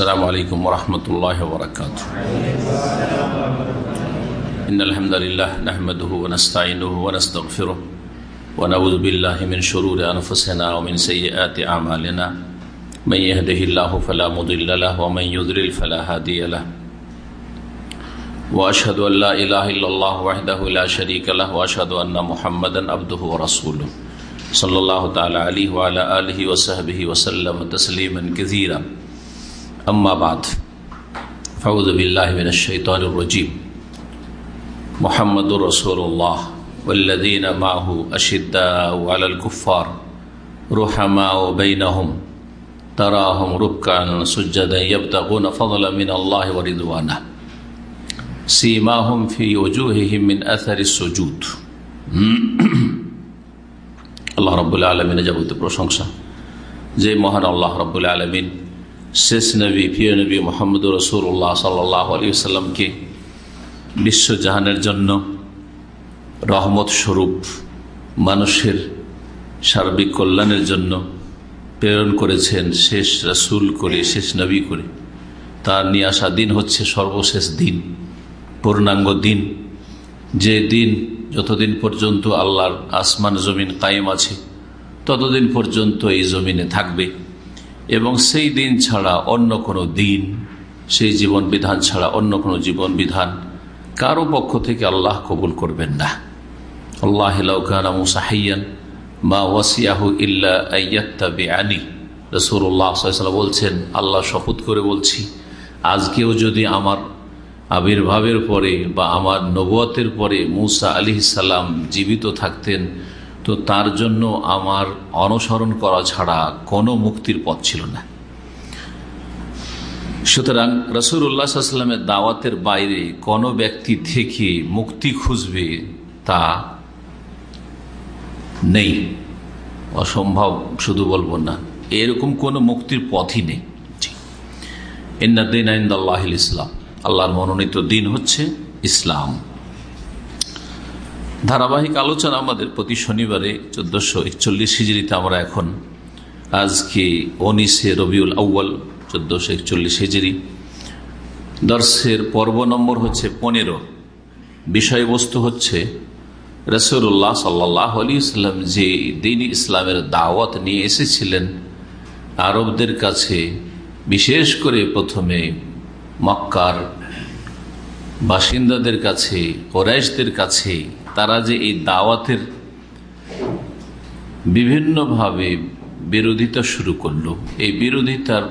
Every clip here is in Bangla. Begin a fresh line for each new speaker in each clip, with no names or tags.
السلام علیکم ورحمۃ اللہ وبرکاتہ ان الحمد للہ نحمده ونستعینه ونستغفره ونعوذ بالله من شرور انفسنا ومن سیئات اعمالنا من يهده الله فلا مضل له ومن يضلل فلا هادي له. واشهد ان لا اله الا الله وحده لا شريك له واشهد ان محمدا عبده ورسوله. صلی اللہ تعالی علیہ وعلى آلہ وصحبہ وسلم تسلیما كثيرا. أما بعد فأعوذ بالله من الشيطان الرجيم محمد رسول الله والذين معه أشداء على الكفار رحماء بينهم تراهم ركعا سجدا يبتغون فضلا من الله ورضوانه سيماهم في وجوههم من أثر السجود আল্লাহ রব্বুল্লা আলমিনের যাবতীয় প্রশংসা যে মহান আল্লাহ রব্বুল্লা আলমিন শেষ নবী, প্রিয় নবী মোহাম্মদ রসুল্লাহ সাল্লাহ আলী সাল্লামকে বিশ্বজাহানের জন্য রহমত স্বরূপ মানুষের সার্বিক কল্যাণের জন্য প্রেরণ করেছেন শেষ রসুল করে, শেষ নবী করে। তার নিয়ে আসা দিন হচ্ছে সর্বশেষ দিন, পূর্ণাঙ্গ দিন। যে দিন যতদিন পর্যন্ত আল্লাহর আসমান জমিন কায়েম আছে, ততদিন পর্যন্ত এই জমিনে থাকবে। এবং সেই দিন ছাড়া অন্য কোনো দিন, সেই জীবন বিধান ছাড়া অন্য কোনো জীবন বিধান কারও পক্ষ থেকে আল্লাহ কবুল করবেন না। আল্লাহ মুসাহাইয়ান মা ওয়াসিয়াহু ইল্লা আনি বলছেন, আল্লাহ শপথ করে বলছি, আজকেও যদি আমার আবির্ভাবের পরে বা আমার নবতের পরে মুসা আলি সাল্লাম জীবিত থাকতেন তো তার জন্য আমার অনুসরণ করা ছাড়া কোনো মুক্তির পথ ছিল না। সুতরাং রসুল্লাহামের দাওয়াতের বাইরে কোনো ব্যক্তি থেকে মুক্তি খুঁজবে তা নেই। অসম্ভব শুধু বলব না, এরকম কোনো মুক্তির পথই নেই। ইন্দিন আইন্দাল্লাহ ইসলাম, আল্লাহর মনোনীত দিন হচ্ছে ইসলাম। ধারাবাহিক আলোচনা আমাদের প্রতি শনিবারে চোদ্দশো একচল্লিশ হিজড়িতে আমরা এখন। আজকে উনিশে রবিউল আউ্বাল চোদ্দশো একচল্লিশ হিজড়ি। দর্শের পর্ব নম্বর হচ্ছে পনেরো। বিষয়বস্তু হচ্ছে রসুল্লাহ সাল্লাহ আলী ইসলাম যে দিন ইসলামের দাওয়াত নিয়ে এসেছিলেন, আরবদের কাছে বিশেষ করে প্রথমে মক্কার বাসিন্দাদের কাছে, কোরাইশদের কাছে তারা যে এই দাওয়াতের বিভিন্নভাবে বিরোধিতা শুরু করল। এই বিরোধিতার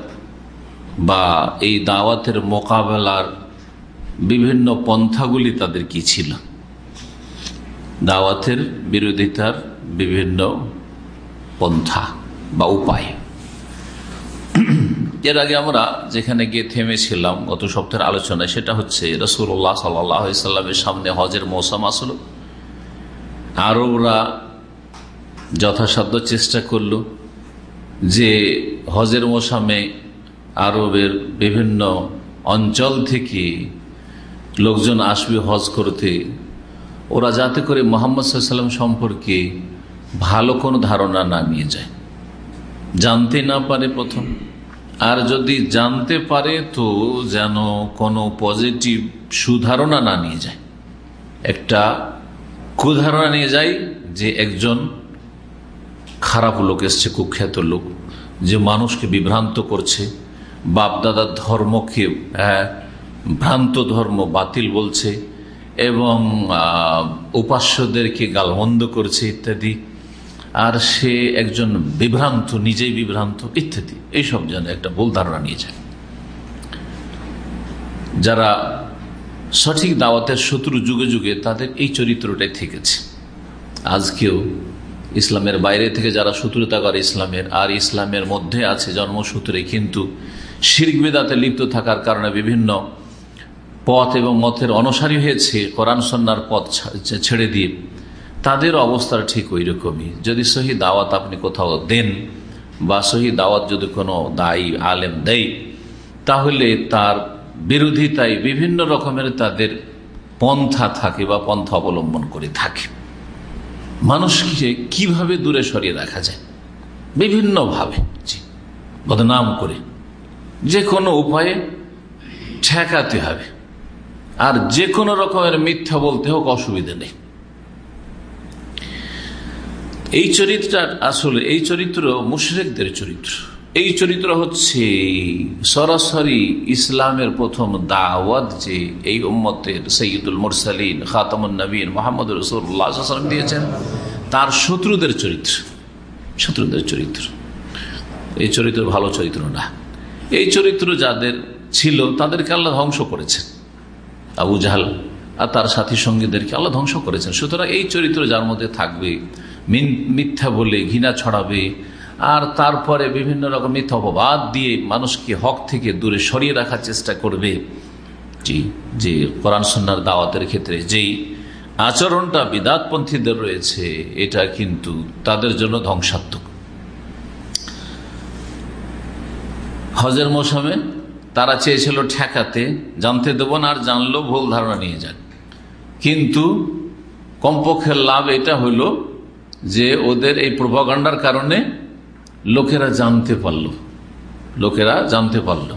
বা এই দাওয়াতের মোকাবেলার বিভিন্ন পন্থাগুলি তাদের কি ছিল? দাওয়াতের বিরোধিতার বিভিন্ন পন্থা বা উপায়। এর আগে আমরা যেখানে গিয়ে থেমেছিলাম গত সপ্তাহের আলোচনায়, সেটা হচ্ছে রসুল্লাহ সাল্লাহ সাল্লামের সামনে হজের মৌসুম আসলো। আরবরা যথাসাধ্য চেষ্টা করল যে হজের মৌসামে আরবের বিভিন্ন অঞ্চল থেকে লোকজন আসবে হজ করতে। ওরা যাতে করে মোহাম্মদ সাল্লাম সম্পর্কে ভালো কোনো ধারণা না নিয়ে যায়। জানতে না পারে প্রথম। আর যদি জানতে পারে তো যেন কোনো পজিটিভ সুধারণা না নিয়ে যায়। একটা কুধারণা নিয়ে যায় যে একজন খারাপ লোক এসছে, কুখ্যাত লোক, যে মানুষকে বিভ্রান্ত করছে বাপদাদার ধর্মকে ভ্রান্ত ধর্ম বাতিল বলছে এবং উপাস্যদেরকে গালমন্দ করছে ইত্যাদি, আর সে একজন বিভ্রান্ত, নিজেই বিভ্রান্ত, ইত্যাদি। এইসব যেন একটা ভুল ধারণা নিয়ে যায়। যারা সঠিক দাওয়াতের শত্রু যুগে যুগে তাদের এই চরিত্রটাই থেকেছে। আজকেও ইসলামের বাইরে থেকে যারা শত্রুতা করে ইসলামের, আর ইসলামের মধ্যে আছে জন্মসূত্রে কিন্তু শির্ক বেদাতে লিপ্ত থাকার কারণে বিভিন্ন পথ এবং মতের অনসারী হয়েছে, কোরআন সন্ন্যার পথ ছেড়ে দিয়ে। তাদের অবস্থা ঠিক ওই রকমই যদি সহি দাওয়াত আপনি কোথাও দেন বা সহি দাওয়াত যদি কোনো দায়ী আলেম দেয়, তাহলে তার বিরোধিতায় বিভিন্ন রকমের তাদের পন্থা থাকে বা পন্থা অবলম্বন করে থাকে। মানুষকে কীভাবে দূরে সরিয়ে রাখা যায়? বিভিন্নভাবে। বদনাম করে। যে কোনো উপায়ে ঠেকাতে হবে। আর যে কোনো রকমের মিথ্যা বলতে হোক, অসুবিধা নেই। এই চরিত্রটা আসলে, এই চরিত্র মুশরেকদের চরিত্র। এই চরিত্র হচ্ছে সরাসরি ইসলামের প্রথম দাওয়াত যে এই উম্মতের সৈয়দুল মুরসালিন খাতামুল নবীন মোহাম্মদ রসুল্লাহাম দিয়েছেন। তার শত্রুদের চরিত্র শত্রুদের চরিত্র। এই চরিত্র ভালো চরিত্র না। এই চরিত্র যাদের ছিল, তাদেরকে আল্লাহ ধ্বংস করেছেন। আবু জাহাল আর তার সাথী সঙ্গীদেরকে আল্লাহ ধ্বংস করেছেন। সুতরাং এই চরিত্র যার মধ্যে থাকবে মিথ্যা বলে, ঘৃণা ছড়াবে আর তারপরে বিভিন্ন রকম মিথ্যা অপবাদ দিয়ে মানুষকে হক থেকে দূরে সরিয়ে রাখার চেষ্টা করবে। জি, যে কোরআন সন্ন্যার দাওয়াতের ক্ষেত্রে যেই আচরণটা বিদাতপন্থীদের রয়েছে, এটা কিন্তু তাদের জন্য ধ্বংসাত্মক। হজের মৌসুমে তারা চেয়েছিল ঠেকাতে, জানতে দেব না আর জানলো, ভুল ধারণা নিয়ে যান কিন্তু কমপক্ষের লাভ এটা হইল যে ওদের এই প্রভাগান্ডার কারণে লোকেরা জানতে পারল। লোকেরা জানতে পারল।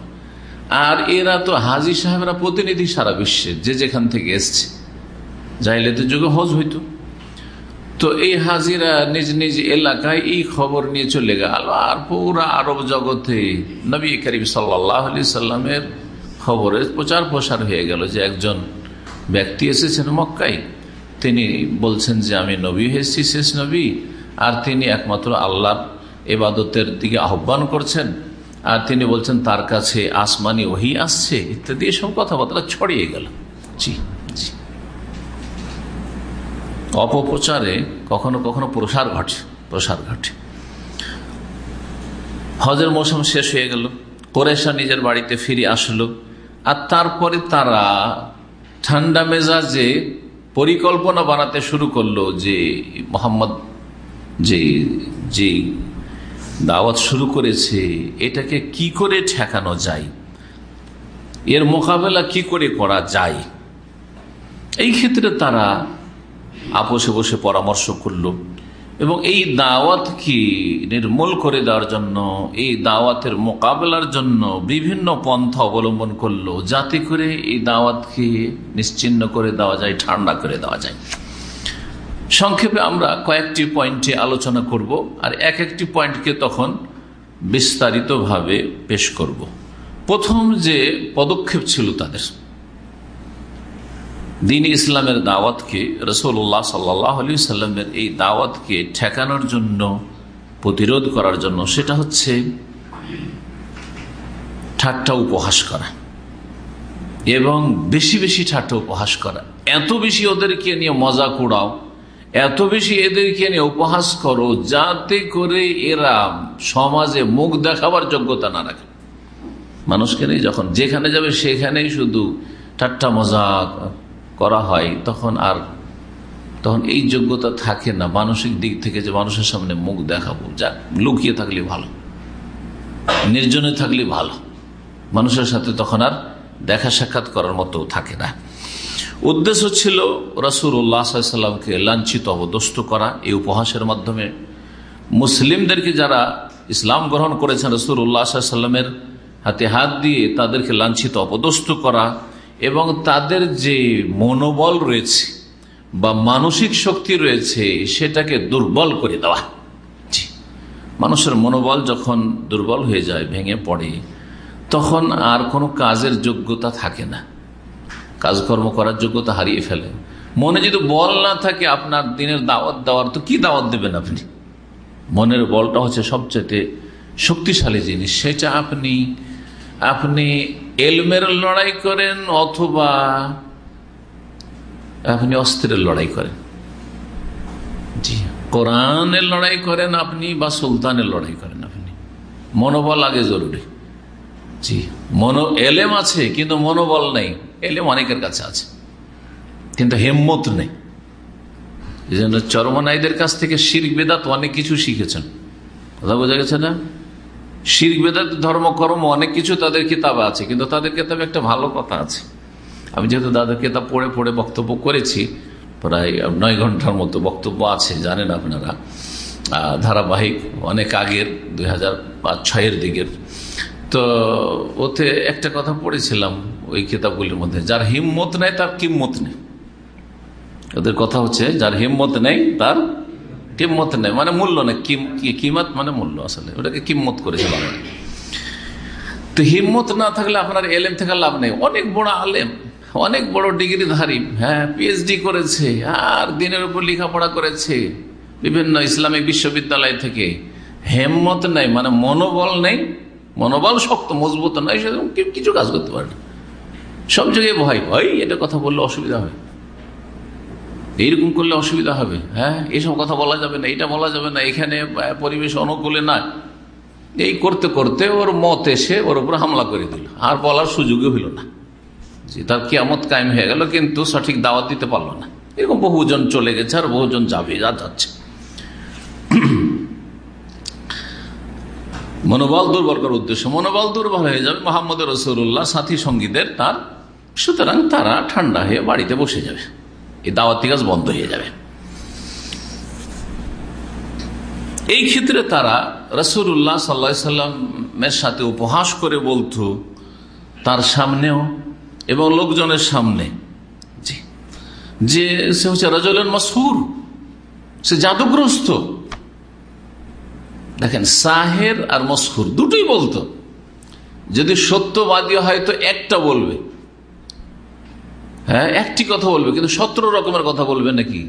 আর এরা তো হাজি সাহেবরা প্রতিনিধি সারা বিশ্বের যে যেখান থেকে এসছে। জাইলেতে যুগে হজ হইতো। তো এই হাজিরা নিজ নিজ এলাকায় এই খবর নিয়ে চলে গেল। আর পুরা আরব জগতে নবী করিম সাল্লামের খবরে প্রচার প্রসার হয়ে গেল যে একজন ব্যক্তি এসেছেন মক্কাই তিনি বলছেন যে, আমি নবী হয়েছি, শেষ নবী। আর তিনি একমাত্র আল্লাহ এবাদতের দিকে আহ্বান করছেন। আর তিনি বলছেন, তার কাছে আসমানি ওহি আসছে, ইত্যাদি এসব কথাবার্তা ছড়িয়ে গেল। জি জি। অপপ্রচারে কখনো কখনো প্রসার ঘটে প্রসার ঘটে। হজের মৌসুম শেষ হয়ে গেল কোরেশা নিজের বাড়িতে ফিরে আসলো, আর তারপরে তারা ঠান্ডা মেজাজে পরিকল্পনা বানাতে শুরু করল যে, মোহাম্মদ, যে যে দাওয়াত শুরু করেছে, এটাকে কি করে ঠেকানো যায়? এর মোকাবেলা কি করে করা যায়? এই ক্ষেত্রে তারা আপোষে বসে পরামর্শ করল এবং এই দাওয়াতকে নির্মূল করে দেওয়ার জন্য, এই দাওয়াতের মোকাবেলার জন্য বিভিন্ন পন্থা অবলম্বন করল, যাতে করে এই দাওয়াতকে নিশ্চিন্ন করে দেওয়া যায়, ঠান্ডা করে দেওয়া যায়। সংক্ষেপে আমরা কয়েকটি পয়েন্টে আলোচনা করব আর এক একটি পয়েন্টকে তখন বিস্তারিতভাবে পেশ করব। প্রথম যে পদক্ষেপ ছিল তাদের। দিন ইসলামের দাওয়াতকে রসোল্লাহ সাল্লাহ আলি সাল্লামের এই দাওয়াতকে ঠেকানোর জন্য, প্রতিরোধ করার জন্য সেটা হচ্ছে ঠাট্টা উপহাস করা এবং বেশি বেশি ঠাট্টা উপহাস করা। এত বেশি ওদেরকে নিয়ে মজা কুড়াও এত বেশি এদেরকে নিয়ে উপহাস করো, যাতে করে এরা সমাজে মুখ দেখাবার যোগ্যতা না রাখে। মানুষকে নেই যখন যেখানে যাবে সেখানেই শুধু ঠাট্টা মজা করা হয়, তখন আর তখন এই যোগ্যতা থাকে না। মানসিক দিক থেকে যে মানুষের সামনে মুখ দেখাবো, যা লুকিয়ে থাকলে ভালো, নির্জনে থাকলে ভালো। মানুষের সাথে তখন আর দেখা সাক্ষাৎ করার মতো থাকে না। উদ্দেশ্য ছিল রসুর উল্লাহামকে লাঞ্ছিত অবদস্ত করা এই উপহাসের মাধ্যমে। মুসলিমদেরকে যারা ইসলাম গ্রহণ করেছেন রসুর উল্লাহামের হাতে হাত দিয়ে তাদেরকে লাঞ্ছিত, অপদস্থ করা এবং তাদের যে মনোবল রয়েছে বা মানসিক শক্তি রয়েছে, সেটাকে দুর্বল করে দেওয়া। মানুষের মনোবল যখন দুর্বল হয়ে যায়, ভেঙে পড়ে, তখন আর কোনো কাজের যোগ্যতা থাকে না। কাজকর্ম করার যোগ্যতা হারিয়ে ফেলে। মনে যদি বল না থাকে আপনার দিনের দাওয়াত দেওয়ার, তো কি দাওয়াত দেবেন আপনি? মনের বলটা হচ্ছে সবচেয়ে শক্তিশালী জিনিস, সেটা আপনি আপনি এলমের লড়াই করেন অথবা আপনি অস্ত্রের লড়াই করেন। জি, কোরআনের লড়াই করেন আপনি বা সুলতানের লড়াই করেন আপনি। মনোবল আগে জরুরি। জি, মনো, এলেম আছে, কিন্তু মনোবল নেই। এলেম অনেকের কাছে আছে। কিন্তু হেম্মত নেই। এই জন্য চরমনাইদের কাছ থেকে শির বেদাত অনেক কিছু শিখেছেন। কথা বোঝা গেছে না? শির বেদাত ধর্মকর্ম অনেক কিছু তাদের কিতাবে আছে, কিন্তু তাদের কিতাবে একটা ভালো কথা আছে। আমি যেহেতু দাদার কিতাব পড়ে পড়ে বক্তব্য করেছি, প্রায় নয় ঘণ্টার মতো বক্তব্য আছে, জানেন আপনারা। ধারাবাহিক, অনেক আগের, দুই হাজার পাঁচ, ছয়ের দিকের। তো ওতে একটা কথা পড়েছিলাম ওই কিতাবগুলির মধ্যে। যার হিম্মত নেই, তার কিম্মত নেই। ওদের কথা হচ্ছে, যার হিম্মত নেই, তার কিম্মত নেই। মানে মূল্য নেই। কিমত মানে মূল্য আসলে। ওটাকে কিম্মত করেছে বাংলা তো হিম্মত না থাকলে আপনার এলেম থেকে লাভ নেই। অনেক বড় আলেম, অনেক বড় ডিগ্রিধারী হ্যাঁ পিএইচডি করেছে, আর দিনের উপর লেখাপড়া করেছে, বিভিন্ন ইসলামিক বিশ্ববিদ্যালয় থেকে। হেম্মত নেই মানে মনোবল নেই। মনোবল শক্ত, মজবুত নয় সেরকম কিছু কাজ করতে পারে না। সব জায়গায় ভয় ভয়, এটা কথা বললে অসুবিধা হবে। এইরকম করলে অসুবিধা হবে। হ্যাঁ এইসব কথা বলা যাবে না, এটা বলা যাবে না, এখানে পরিবেশ অনুকূলে না এই করতে করতে ওর মত এসে ওর উপর হামলা করে দিল। আর বলার সুযোগই হইল না। যে তার কিয়ামত কায়েম হয়ে গেল, কিন্তু সঠিক দাওয়াত দিতে পারল না। এরকম বহুজন চলে গেছে আর বহুজন যাবে যা যাচ্ছে। মনোবল দুর্বল করার উদ্দেশ্য মনোবল দুর্বল হয়ে যাবে। মোহাম্মদ রসুল্লাহ সাথী সঙ্গীদের তার, সুতরাং তারা ঠান্ডা হয়ে বাড়িতে বসে যাবে। এই দাওয়াতি কাজ বন্ধ হয়ে যাবে। এই ক্ষেত্রে তারা রসুল্লাহ সাল্লা সাল্লামের সাথে উপহাস করে বলতো, তার সামনেও এবং লোকজনের সামনে। যে সে হচ্ছে রাজলেন মাসুর সে জাদুগ্রস্ত। দেখেন সাহের আর মসহুর দুটোই বলতো। যদি সত্যবাদী হয় তো একটা বলবে। হ্যাঁ একটি কথা বলবে, কিন্তু সতেরো রকমের কথা বলবে নাকি?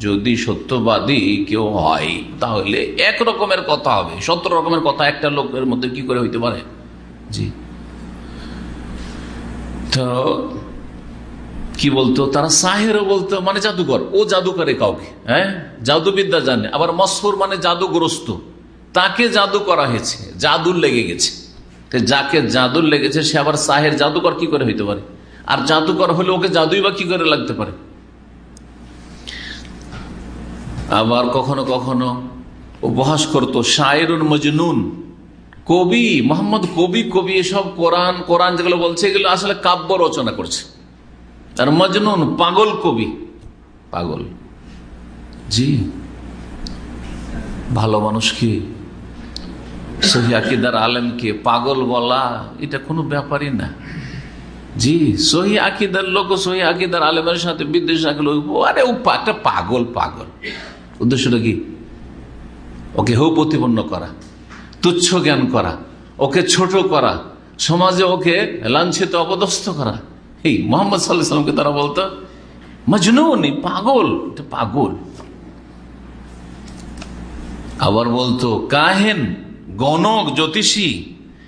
যদি সত্যবাদী কেউ হয়, তাহলে এক রকমের কথা হবে। সতেরো রকমের কথা একটা লোকের মধ্যে কি করে হইতে পারে? জি। তো কি বলতো? তারা সাহেরও বলতো মানে জাদুকর। ও জাদুকরে কাউকে হ্যাঁ? জাদুবিদ্যা জানে। আবার মসফুর মানে জাদুগ্রস্ত। তাকে জাদু করা হয়েছে, জাদুর লেগে গেছে। যাকে জাদুর লেগেছে, সে আবার সাহের জাদুকর কি করে হইতে পারে? আর জাদুকর হলে ওকে জাদুই বা কি করে লাগতে পারে? আবার কখনো কখনো উপহাস করতো শায়রুন মজনুন, কবি, মোহাম্মদ কবি কবি, এসব কোরআন কোরআন যেগুলো বলছে, এগুলো আসলে কাব্য রচনা করছে। আর মজনুন, পাগল কবি। পাগল। জি। ভালো মানুষ কি? সহি আকিদার আলেমকে পাগল বলা, এটা কোনো ব্যাপারই না। জি সহি আকিদার লোক সহি আকিদার আলেমের সাথে বিদ্বেষ রাখল আরে ও একটা পাগল পাগল। উদ্দেশ্যটা কি? ওকে হৌ প্রতিপন্ন করা, তুচ্ছ জ্ঞান করা, ওকে ছোট করা, সমাজে ওকে লাঞ্ছিত, অপদস্থ করা। এই মোহাম্মদ সাল্লাহ সাল্লামকে তারা বলতো, মজনুনি পাগল, এটা পাগল। আবার বলতো, কাহেন গণক, জ্যোতিষী,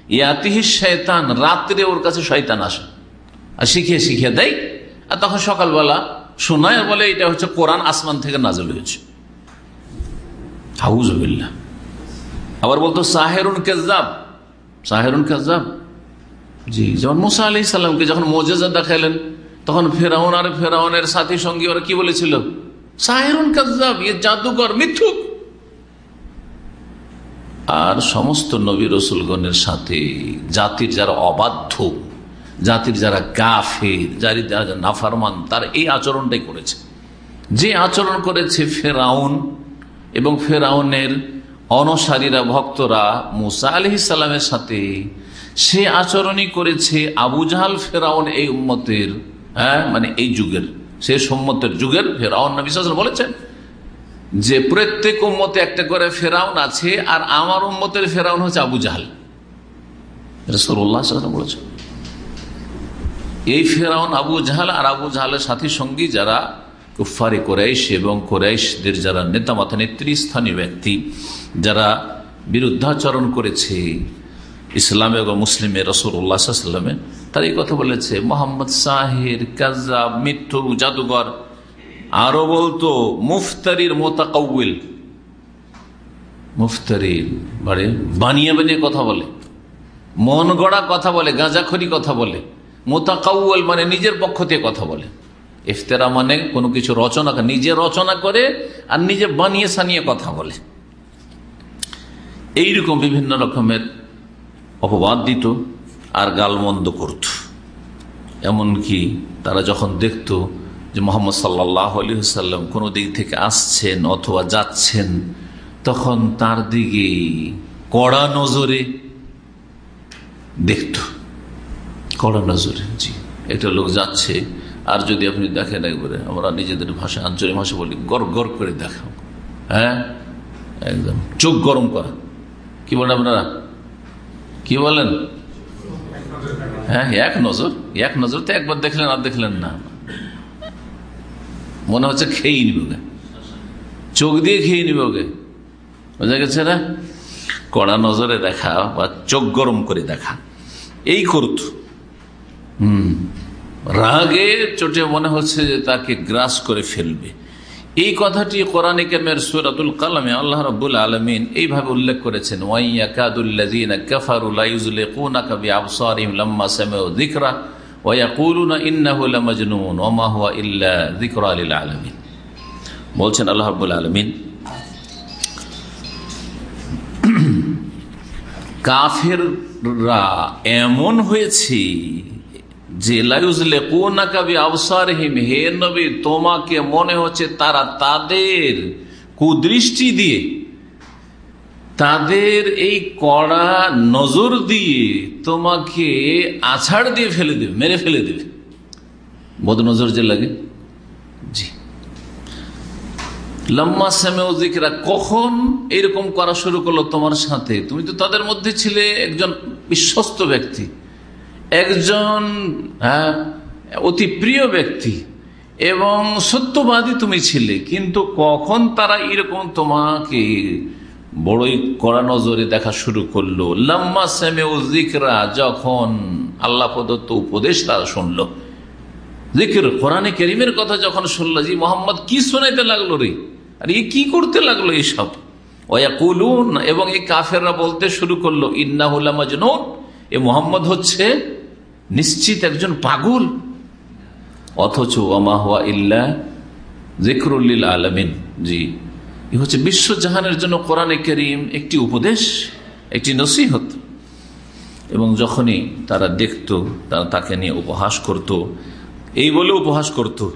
ইয়াতিহি শয়তান, রাত্রে ওর কাছে শয়তান আসে। আর শিখিয়ে শিখিয়ে দেয়। আর তখন সকালবেলা শোনায় বলে, এটা হচ্ছে কোরআন আসমান থেকে নাজল হয়েছে। আবার বলতো, সাহেরুন কেজাব সাহেরুন কেজাব জি, যেমন মুসা আলি সাল্লামকে যখন মোজেজা দেখালেন তখন ফেরাউন আর ফেরাউনের সাথী সঙ্গী ওরা কি বলেছিল? সাহেরুন কাজাব ইয়ে জাদুকর মিথুক। আর সমস্ত নবী রসুলগণের সাথে, জাতির যারা অবাধ্য, জাতির যারা গাফের, যার যারা নাফারমান, তার এই আচরণটাই করেছে। যে আচরণ করেছে ফেরাউন এবং ফেরাউনের অনসারীরা, ভক্তরা, মুসা আলহ ইসাল্লামের সাথে, সে আচরণই করেছে আবু জাহাল ফেরাউন এই উম্মতের হ্যাঁ মানে এই যুগের, সে সম্মতের যুগের ফেরাউন নবী বলেছেন। যে প্রত্যেক উম্মতে একটা করে ফেরাউন আছে, আর আমার উম্মতের ফেরাউন হচ্ছে আবু জাহাল। বলেছেন। এই ফেরাউন আবু জাহাল আর আবু জাহালের সাথী সঙ্গী যারা কুফারি কোরাইশ এবং কোরাইশদের যারা নেতা মাথা নেতৃস্থানীয় ব্যক্তি যারা বিরুদ্ধাচরণ করেছে, ইসলামে এবং মুসলিমে রসুল্লাহামে তার এই কথা বলেছে, মোহাম্মদ সাহের কাজা মৃত্যু জাদুঘর আরও বলতো, মুফতারির মোতাকাউল। মুফতারির বাড়ি বানিয়ে বানিয়ে কথা বলে। মন গড়া কথা বলে, গাঁজাখড়ি কথা বলে। মোতাকাউল মানে নিজের পক্ষ থেকে কথা বলে। ইফতেরা মানে কোনো কিছু রচনা নিজে রচনা করে আর নিজে বানিয়ে সানিয়ে কথা বলে। এইরকম বিভিন্ন রকমের অপবাদ দিত আর গালমন্দ করত। এমনকি তারা যখন দেখত যে মোহাম্মদ সাল্লাহ আলী সাল্লাম কোনো দিক থেকে আসছেন অথবা যাচ্ছেন, তখন তার দিকে কড়া নজরে দেখত। কড়া নজরে, জি। একটা লোক যাচ্ছে, আর যদি আপনি দেখেন একবারে, আমরা নিজেদের ভাষা আঞ্চলিক ভাষা বলি গর গর করে দেখাও। হ্যাঁ? একদম। চোখ গরম করা। কি বলেন আপনারা? কি বলেন? হ্যাঁ এক নজর এক নজর তো একবার দেখলেন, আর দেখলেন না। মনে হচ্ছে খেয়ে নিবে চোখ দিয়ে খেয়ে নিবে ওকে। বোঝা গেছে না? কড়া নজরে দেখা বা চোখ গরম করে দেখা। এই করত। হম। রাগে চোটে মনে হচ্ছে যে তাকে গ্রাস করে ফেলবে। এই কথাটি কোরআনে কেমের সুরাতুল কালামে আল্লাহ রবুল আলমিন এইভাবে উল্লেখ করেছেন বলছেন আল্লাহ আলমিন কাফেররা এমন হয়েছে যে লাইজলে কোনাকাবি আবসারহিম হে নবী, তোমাকে মনে হচ্ছে তারা তাদের কুদৃষ্টি দিয়ে তাদের এই কড়া নজর দিয়ে তোমাকে আছাড় দিয়ে ফেলে দেবে, মেরে ফেলে দেবে। বদ নজর যে লাগে। জি। লম্মা সামেউজিকরা কখন এরকম করা শুরু করল তোমার সাথে? তুমি তো তাদের মধ্যে ছিলে একজন বিশ্বস্ত ব্যক্তি। একজন হ্যাঁ অতি প্রিয় ব্যক্তি। এবং সত্যবাদী তুমি ছিলে। কিন্তু কখন তারা এরকম তোমাকে বড়ই কড়া নজরে দেখা শুরু করল। লম্মা সামেউজিকরা যখন আল্লাহ প্রদত্ত উপদেশ তারা শুনলো। জিকির কোরআনে কেরিমের কথা যখন শুনলো, জি মোহাম্মদ, কি শোনাইতে লাগল রে? আর এ কি করতে লাগল এইসব ওয়াকুলুন এবং এই কাফেররা বলতে শুরু করল ইন্নাহুল্লা এ মোহাম্মদ হচ্ছে নিশ্চিত একজন পাগল। অথচ ওমা হওয়া ইল্লা জিক্রুল্লিল আলমিন। জি। এ হচ্ছে বিশ্বজাহানের জন্য কোরআনে করিম একটি উপদেশ, একটি নসিহত। এবং যখনই তারা দেখত, তারা তাকে নিয়ে উপহাস করত, এই বলে উপহাস করত।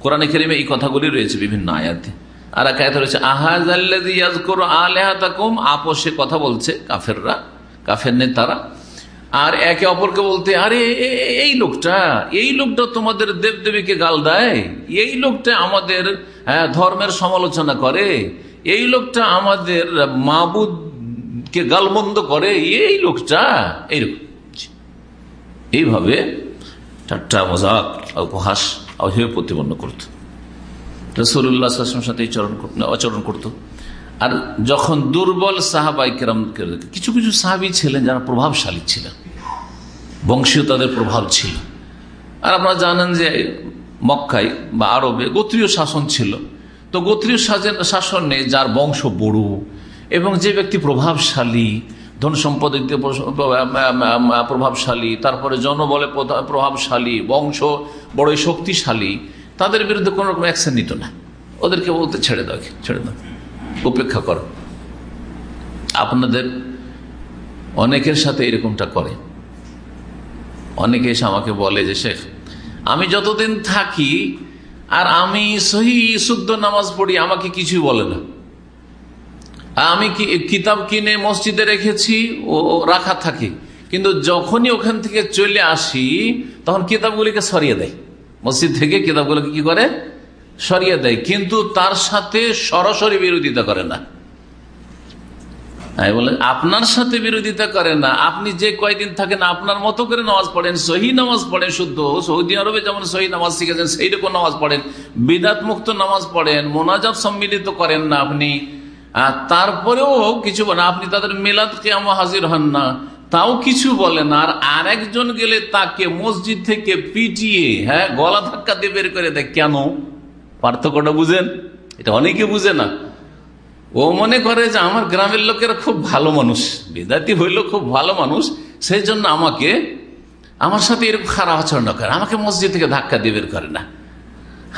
কোরআনে কেরিমে এই কথাগুলি রয়েছে বিভিন্ন আয়াতে। আর এক আয়াত রয়েছে আহাজ আলেহাতাকুম আপোষে কথা বলছে কাফেররা কাফের নেতারা আর একে অপরকে বলতে, আরে এই লোকটা এই লোকটা তোমাদের দেবদেবীকে গাল দেয়? এই লোকটা আমাদের ধর্মের সমালোচনা করে। এই লোকটা আমাদের মাবুদ কে গালবন্ধ করে। এই লোকটা, এইরকম। এইভাবে ঠাট্টা, মজাক, উপহাস প্রতিপন্ন করত। রসুল্লাহ সাথে আচরণ করত। আর যখন দুর্বল সাহাবাই কেরাম কিছু কিছু সাহাবি ছিলেন যারা প্রভাবশালী ছিলেন। বংশীয় তাদের প্রভাব ছিল। আর আপনারা জানেন যে মক্কাই বা আরবে গোত্রীয় শাসন ছিল। তো গোত্রীয় শাসন শাসনে যার বংশ বড় এবং যে ব্যক্তি প্রভাবশালী, ধন সম্পদ প্রভাবশালী, তারপরে জনবলে প্রভাবশালী, বংশ বড়ই শক্তিশালী, তাদের বিরুদ্ধে কোন রকম অ্যাকশন নিত না। ওদেরকে বলতে ছেড়ে দাও ছেড়ে দাও। উপেক্ষা করো। আপনাদের অনেকের সাথে এরকমটা করে। অনেকে এসে আমাকে বলে যে, শেখ, আমি যতদিন থাকি আর আমি সহি শুদ্ধ নামাজ পড়ি, আমাকে কিছুই বলে না। আমি কিতাব কিনে মসজিদে রেখেছি, ও রাখা থাকে। কিন্তু যখনই ওখান থেকে চলে আসি, তখন কিতাবগুলিকে সরিয়ে দেয়। মসজিদ থেকে কিতাবগুলোকে কি করে? সরিয়ে দেয়। কিন্তু তার সাথে সরাসরি বিরোধিতা করে না। বলেন আপনার সাথে বিরোধিতা করে না। আপনি যে কয়দিন থাকেন, আপনার মতো করে নামাজ পড়েন। সহি নামাজ পড়েন শুদ্ধ। সৌদি আরবে যেমন সহি নামাজ শিখেছেন সেই রকম নামাজ পড়েন। বিদাত মুক্ত নামাজ পড়েন, মোনাজাত সম্মিলিত করেন না আপনি। আর তারপরেও কিছু বলেন আপনি তাদের মেলাদ কেমন হাজির হন না। তাও কিছু বলেন আর আরেকজন গেলে তাকে মসজিদ থেকে পিটিয়ে হ্যাঁ গলা ধাক্কা দিয়ে বের করে দেয়। কেন? পার্থক্যটা বুঝেন? এটা অনেকে বুঝে না। ও মনে করে যে আমার গ্রামের লোকেরা খুব ভালো মানুষ বেদাতি হইল খুব ভালো মানুষ, সেই জন্য আমাকে, আমার সাথে এরকম খারাপ আচরণ করে, আমাকে মসজিদ থেকে ধাক্কা দিয়ে বের করে না।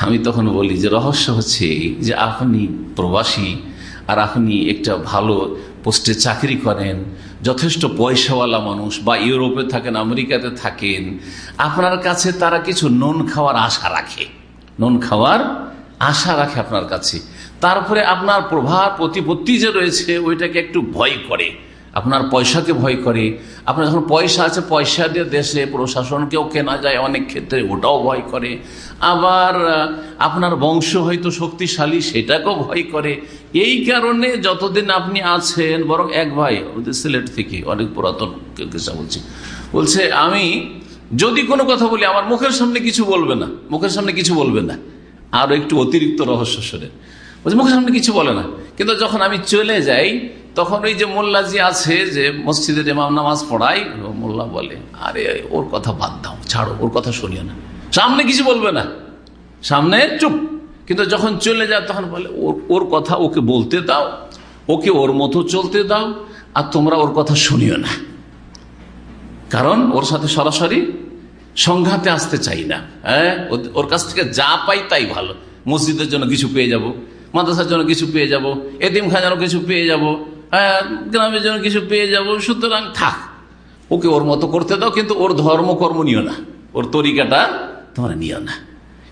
আমি তখন বলি যে রহস্য হচ্ছে যে আপনি প্রবাসী আর আপনি একটা ভালো পোস্টে চাকরি করেন, যথেষ্ট পয়সাওয়ালা মানুষ বা ইউরোপে থাকেন, আমেরিকাতে থাকেন, আপনার কাছে তারা কিছু নুন খাওয়ার আশা রাখে। নুন খাওয়ার আশা রাখে আপনার কাছে। তারপরে আপনার প্রভাব, প্রতিপত্তি যে রয়েছে, ওইটাকে একটু ভয় করে। আপনার পয়সাকে ভয় করে। আপনার যখন পয়সা আছে, পয়সা দিয়ে দেশে প্রশাসনকেও কেনা যায় অনেক ক্ষেত্রে, ওটাও ভয় করে। আবার আপনার বংশ হয়তো শক্তিশালী, সেটাকেও ভয় করে। এই কারণে যতদিন আপনি আছেন, বরং এক ভাই সিলেট থেকে, অনেক পুরাতন কেসা বলছি। বলছে, আমি যদি কোনো কথা বলি, আমার মুখের সামনে কিছু বলবে না, মুখের সামনে কিছু বলবে না। আরও একটু অতিরিক্ত রহস্য সরে বলছে মুখের সামনে কিছু বলে না। কিন্তু যখন আমি চলে যাই, তখন ওই যে মোল্লা মোল্লাজি আছে যে মসজিদের ইমাম নামাজ পড়াই মোল্লা বলে, আরে, ওর কথা বাদ দাও, ছাড়ো, ওর কথা শুনিও না। সামনে কিছু বলবে না। সামনে চুপ। কিন্তু যখন চলে যায় তখন বলে, ওর ওর কথা ওকে বলতে দাও, ওকে ওর মতো চলতে দাও, আর তোমরা ওর কথা শুনিও না। কারণ ওর সাথে সরাসরি সংঘাতে আসতে চাই না। হ্যাঁ? ওর কাছ থেকে যা পাই তাই ভালো। মসজিদের জন্য কিছু পেয়ে যাব। মাদ্রাসার জন্য কিছু পেয়ে যাব এদিম খাজারও কিছু পেয়ে যাব হ্যাঁ গ্রামের জন্য কিছু পেয়ে যাব, সুতরাং থাক। ওকে ওর মতো করতে দাও, কিন্তু ওর ধর্মকর্ম নিও না। ওর তরিকাটা তোমরা নিও না।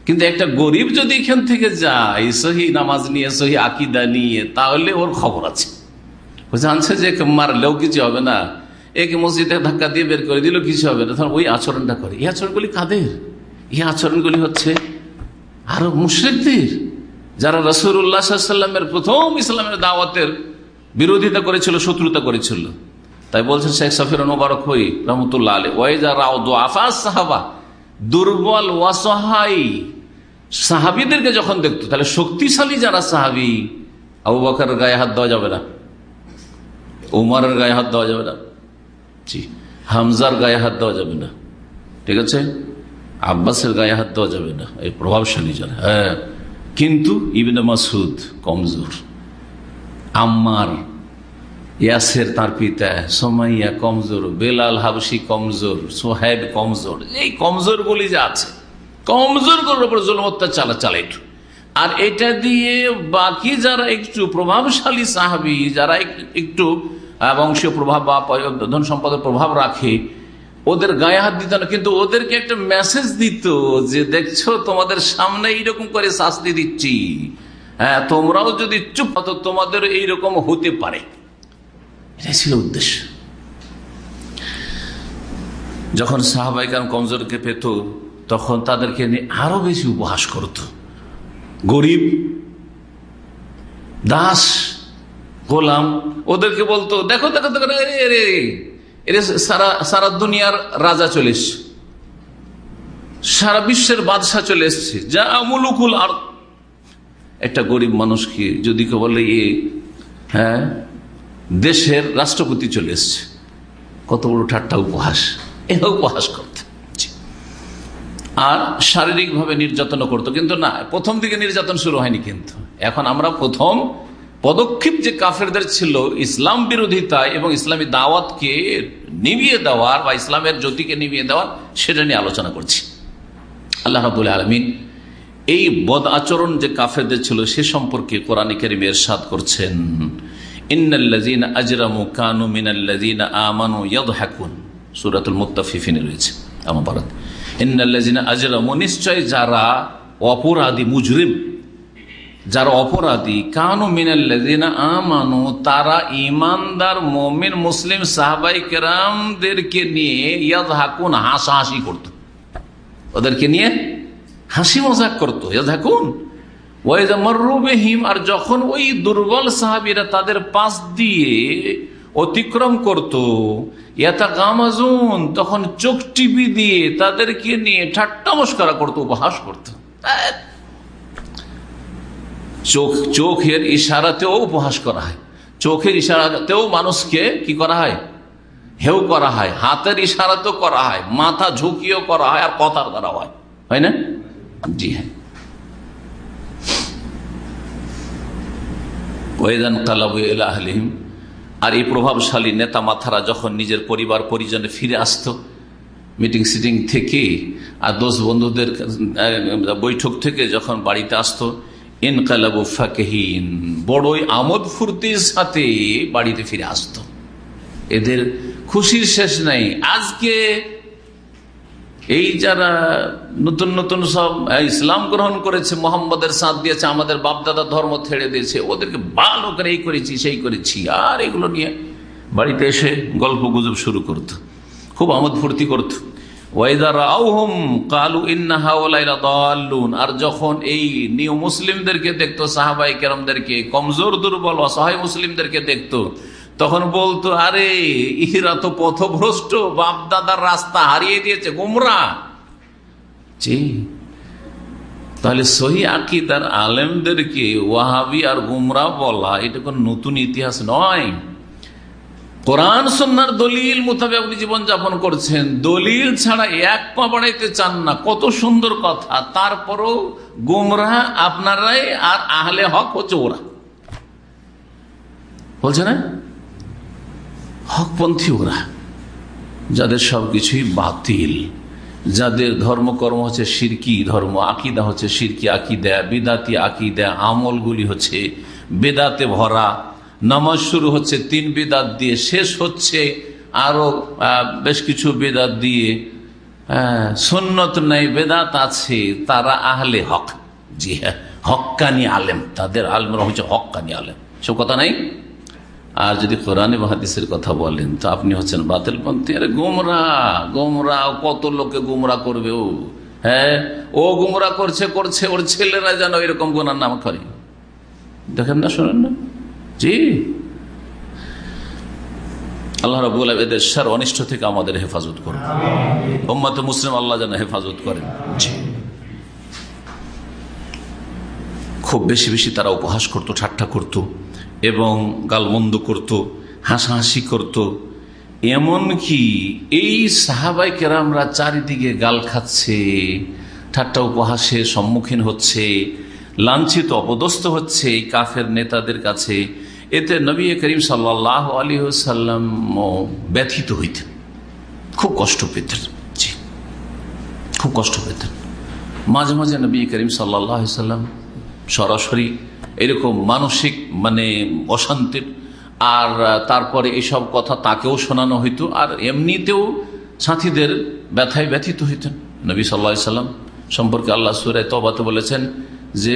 কিন্তু একটা গরিব যদি এখান থেকে যায়, সহি নামাজ নিয়ে, সহি আকিদা নিয়ে, তাহলে ওর খবর আছে। ও জানছে যে মারলেও কিছু হবে না। একে মসজিদে ধাক্কা দিয়ে বের করে দিল কিছু হবে না। ওই আচরণটা করে। এই আচরণগুলি কাদের? এই আচরণগুলি হচ্ছে আরও মুশ্রিকদের। যারা রসুল্লাহ সাল্লামের প্রথম ইসলামের দাওয়াতের বিরোধিতা করেছিল, শত্রুতা করেছিল। তাই বলছেন শেখ সফির মোবারক হই, রহমতুল্লাহ আলী ওয়াইজা রাও দোয়াফাজ সাহাবা, দুর্বল ওয়াসহাই সাহাবিদেরকে যখন দেখতো, তাহলে শক্তিশালী যারা সাহাবি, আবু বাকার গায়ে হাত দেওয়া যাবে না, উমারের গায়ে হাত দেওয়া যাবে না, জি, হামজার গায়ে হাত দেওয়া যাবে না, ঠিক আছে? আব্বাসের গায়ে হাত দেওয়া যাবে না, এই প্রভাবশালী যারা হ্যাঁ। কিন্তু ইবিনে মাসুদ কমজোর। আম্মার ইয়াসের তার পিতা সোমাইয়া কমজোর, বেলাল হাবসি কমজোর সোহেব কমজোর, এই কমজোর বলি যে আছে, কমজোরগুলোর উপর জুলম চালা চালাই আর এটা দিয়ে বাকি যারা একটু প্রভাবশালী সাহাবি, যারা একটু বংশীয় প্রভাব বা ধন সম্পদের প্রভাব রাখে ওদের গায়ে হাত দিত না, কিন্তু ওদেরকে একটা মেসেজ দিত যে, দেখছ, তোমাদের সামনে এইরকম করে শাস্তি দিচ্ছি। হ্যাঁ তোমরাও যদি চুপ হতো তোমাদের এইরকম হতে পারে। এটাই ছিল উদ্দেশ্য। যখন সাহাবাইকার কমজোরকে পেত, তখন তাদেরকে নিয়ে আরও বেশি উপহাস করত। গরিব, দাস, গোলাম, ওদেরকে বলতো, দেখো দেখো দেখো রে এর সারা সারা দুনিয়ার রাজা চলে এসছে। সারা বিশ্বের বাদশাহ চলে এসছে। যা মুলুকুল আর একটা গরিব মানুষকে যদি কে বলে এ হ্যাঁ দেশের রাষ্ট্রপতি চলে এসছে। কত বড় ঠাট্টা উপহাস। এ উপহাস করতে। আর শারীরিকভাবে নির্যাতন করতো। কিন্তু না, প্রথম দিকে নির্যাতন শুরু হয়নি কিন্তু। এখন আমরা প্রথম পদক্ষেপ যে কাফেরদের ছিল, ইসলাম বিরোধিতা এবং ইসলামী দাওয়াতকে নিবিয়ে দেওয়ার বা ইসলামের জ্যোতিকে নিবিয়ে দেওয়ার, সেটা নিয়ে আলোচনা করছি। আল্লাহ রাবুল আলমিন এই বদ আচরণ যে কাফেরদের ছিল, সে সম্পর্কে কোরআন কেরিম এরশাদ করছেন। আজরামু কানু আমানু রয়েছে আমার ভারত। নিশ্চয় যারা অপরাধী, মুজরিম যারা অপরাধী, কানু মিনাল্লাযীনা আমানু, তারা ইমানদার মুমিন মুসলিম সাহাবাই কেরামদেরকে নিয়ে ইয়াদহাকুন হাসাহাসি করত। ওদেরকে নিয়ে হাসি মজাক করতো ইয়াদহাকুন ওয়াইজামরুবিহিম আর যখন ওই দুর্বল সাহাবিরা তাদের পাশ দিয়ে অতিক্রম করত ইয়াতা গামাজুন তখন চোখ টিপি দিয়ে তাদেরকে নিয়ে ঠাট্টা মস্করা করতো, উপহাস করত। চোখ, চোখের ইশারাতেও উপহাস করা হয়। চোখের ইশারাতেও মানুষকে কি করা হয়? হেউ করা হয়। হাতের ইশারাতেও করা হয়। মাথা ঝুঁকিও করা হয় আর কথার দ্বারা হয়। হয় না? জি হ্যাঁ। আর এই প্রভাবশালী নেতা মাথারা যখন নিজের পরিবার, পরিজনে ফিরে আসত, মিটিং, সিটিং থেকে, আর দোষ বন্ধুদের বৈঠক থেকে যখন বাড়িতে আসতো ইনকালাবু ফাকেহীন। বড়ই আমোদ ফুর্তির সাথে বাড়িতে ফিরে আসত। এদের খুশির শেষ নাই। আজকে এই যারা নতুন নতুন সব ইসলাম গ্রহণ করেছে, মোহাম্মদের সাথ দিয়েছে, আমাদের বাপদাদা ধর্ম ছেড়ে দিয়েছে, ওদেরকে ভালো করে এই করেছি, সেই করেছি, আর এগুলো নিয়ে বাড়িতে এসে গল্প গুজব শুরু করত। খুব আমোদ ফুর্তি করত। আর যখন এই নিউ মুসলিমদেরকে দেখতো সাহাবাই কেরমদেরকে, কমজোর, দুর্বল, অসহায় মুসলিমদেরকে দেখতো, তখন বলতো, আরে, ইহরা তো পথভ্রষ্ট, বাপদাদার রাস্তা হারিয়ে দিয়েছে, গুমরা! তাহলে সহি আকিদার আলেমদেরকে ওয়াহাবি আর গুমরা বলা, এটা কোন নতুন ইতিহাস নয়। কোরআন সন্ন্যার দলিল মোতাবেক আপনি জীবনযাপন করছেন, দলিল ছাড়া এক পা বাড়াইতে চান না। কত সুন্দর কথা। তারপরও গুমরা আপনারাই আর আহলে হক হচ্ছে ওরা। বলছে না? হকপন্থী ওরা। যাদের সবকিছুই বাতিল। যাদের ধর্মকর্ম হচ্ছে সিরকি ধর্ম, আকিদা হচ্ছে সিরকি, আকিদা, বেদাতি আকিদা, আমলগুলি হচ্ছে বেদাতে ভরা। নামাজ শুরু হচ্ছে, তিন বেদাত দিয়ে শেষ হচ্ছে, আরও বেশ কিছু বেদাত দিয়ে সন্ন্যত নেই, বেদাত আছে, তারা আহলে হক। জি হ্যাঁ হকানি আলেম, তাদের আলমরা হচ্ছে হকানি আলেম। সব কথা নাই? আর যদি কোরআনে হাদিসের কথা বলেন, তো আপনি হচ্ছেন বাতিল পন্থী আরে গুমরা গুমরা কত লোকে গুমরা করবে, ও। হ্যাঁ ও গুমরা করছে করছে, ওর ছেলেরা যেন এরকম গোনার নাম করে দেখেন না, শোনেন না। জি। আল্লাহ রবুল এদের সার অনিষ্ট থেকে আমাদের হেফাজত করুন। মোহাম্মদ মুসলিম আল্লাহ যেন হেফাজত করেন। জি। খুব বেশি বেশি তারা উপহাস করত ঠাট্টা করত এবং গালমন্দ করত হাসাহাসি করত। এমনকি এই সাহাবাই কেরামরা চারিদিকে গাল খাচ্ছে ঠাট্টা উপহাসের সম্মুখীন হচ্ছে লাঞ্ছিত অপদস্থ হচ্ছে এই কাফের নেতাদের কাছে। এতে নবী করিম সাল্লাহ আলী সাল্লাম ব্যথিত হইতেন। খুব কষ্ট পেতেন। খুব কষ্ট পেতেন। মাঝে মাঝে নবী করিম সাল্লাহ সাল্লাম সরাসরি এরকম মানসিক মানে অশান্তির, আর তারপরে এসব কথা তাকেও শোনানো হইতো, আর এমনিতেও সাথীদের ব্যথায় ব্যথিত হইতেন। নবী সাল্লা সাল্লাম সম্পর্কে আল্লাহ সুরায় তবাতে বলেছেন যে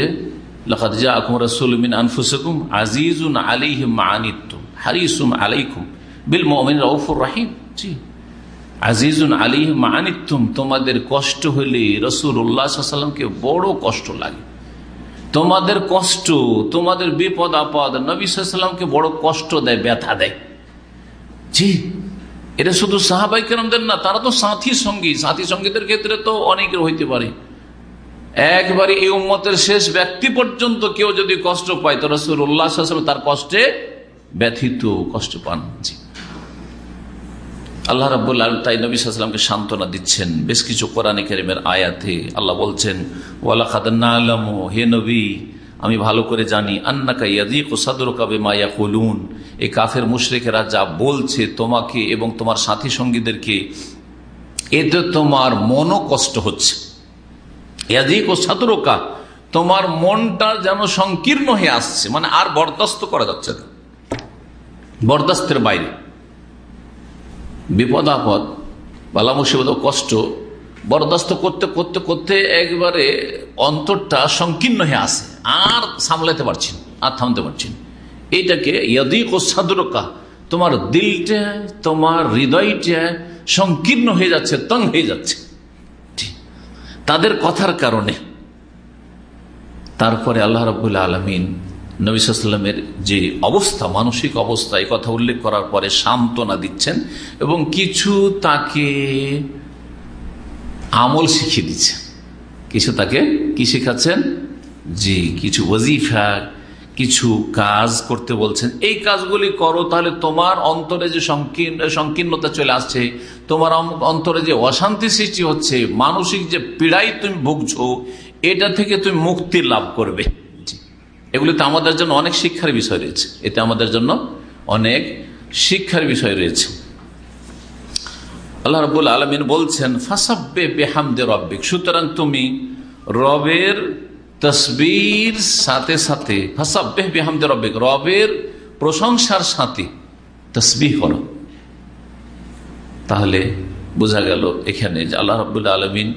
আনিতুম হারিসুম বিল রাহিম জি। আজিজুন আনিতুম তোমাদের কষ্ট হলে রসুল উল্লাহামকে বড় কষ্ট লাগে। তোমাদের কষ্ট, তোমাদের বিপদ আপদ নবী সাল্লামকে বড় কষ্ট দেয়, ব্যথা দেয়। জি। এটা শুধু সাহাবাই কেরমদের না, তারা তো সাথী সঙ্গী। সাথী সঙ্গীদের ক্ষেত্রে তো অনেকের হইতে পারে। একবারে এই উম্মতের শেষ ব্যক্তি পর্যন্ত কেউ যদি কষ্ট পায়, তো রসুল উল্লাহ তার কষ্টে ব্যথিত, কষ্ট পান আল্লাহ রাবুল্লাহ তাই নবী সাল্লামকে সান্ত্বনা দিচ্ছেন। বেশ কিছু কোরআন কেরিমের আয়াতে আল্লাহ বলছেন ওয়ালা খাদান্না আলমো হে নবী, আমি ভালো করে জানি, আন্নাকা ইয়াদিক ও সাদর মায়া কলুন এই কাফের মুশরেকেরা যা বলছে তোমাকে এবং তোমার সাথী সঙ্গীদেরকে, এতে তোমার মনও কষ্ট হচ্ছে। ইয়াদিক ও তোমার মনটা যেন সংকীর্ণ হয়ে আসছে মানে আর বরদাস্ত করা যাচ্ছে না। বরদাস্তের বাইরে। বিপদ আপদ, বালা মুসিবত কষ্ট, বরদাস্ত করতে করতে করতে একবারে অন্তরটা সংকীর্ণ হয়ে আসে, আর সামলাতে পারছি আর থামতে পারছি এইটাকে ইয়াদিক ও সাদরকা, তোমার দিলটা, তোমার হৃদয়টা সংকীর্ণ হয়ে যাচ্ছে, তং হয়ে যাচ্ছে। তাদের কথার কারণে। তারপরে আল্লাহ রবুল্লা আলমিন নবিসামের যে অবস্থা, মানসিক অবস্থা, এই কথা উল্লেখ করার পরে সান্ত্বনা দিচ্ছেন এবং কিছু তাকে আমল শিখিয়ে দিচ্ছেন। কিছু তাকে কি শেখাচ্ছেন? যে কিছু ওজিফা কিছু কাজ করতে বলছেন, এই কাজগুলি করো, তাহলে তোমার অন্তরে যে সংকীর্ণতা চলে আসছে, তোমার অন্তরে যে অশান্তি সৃষ্টি হচ্ছে, মানসিক যে পীড়াই তুমি ভুগছো, এটা থেকে তুমি মুক্তি লাভ করবে। এগুলিতে আমাদের জন্য অনেক শিক্ষার বিষয় রয়েছে। এতে আমাদের জন্য অনেক শিক্ষার বিষয় রয়েছে। আল্লাহ রবুল আলমিন বলছেন ফাসাব্বে বেহামদে রব্বিক। সুতরাং তুমি রবের তসবির সাথে সাথে ফাসাব্বে বেহামদে রবের প্রশংসার সাথে তসবিহ করো। তাহলে বোঝা গেল এখানে যে আল্লাহ রবুল্লা আলমিন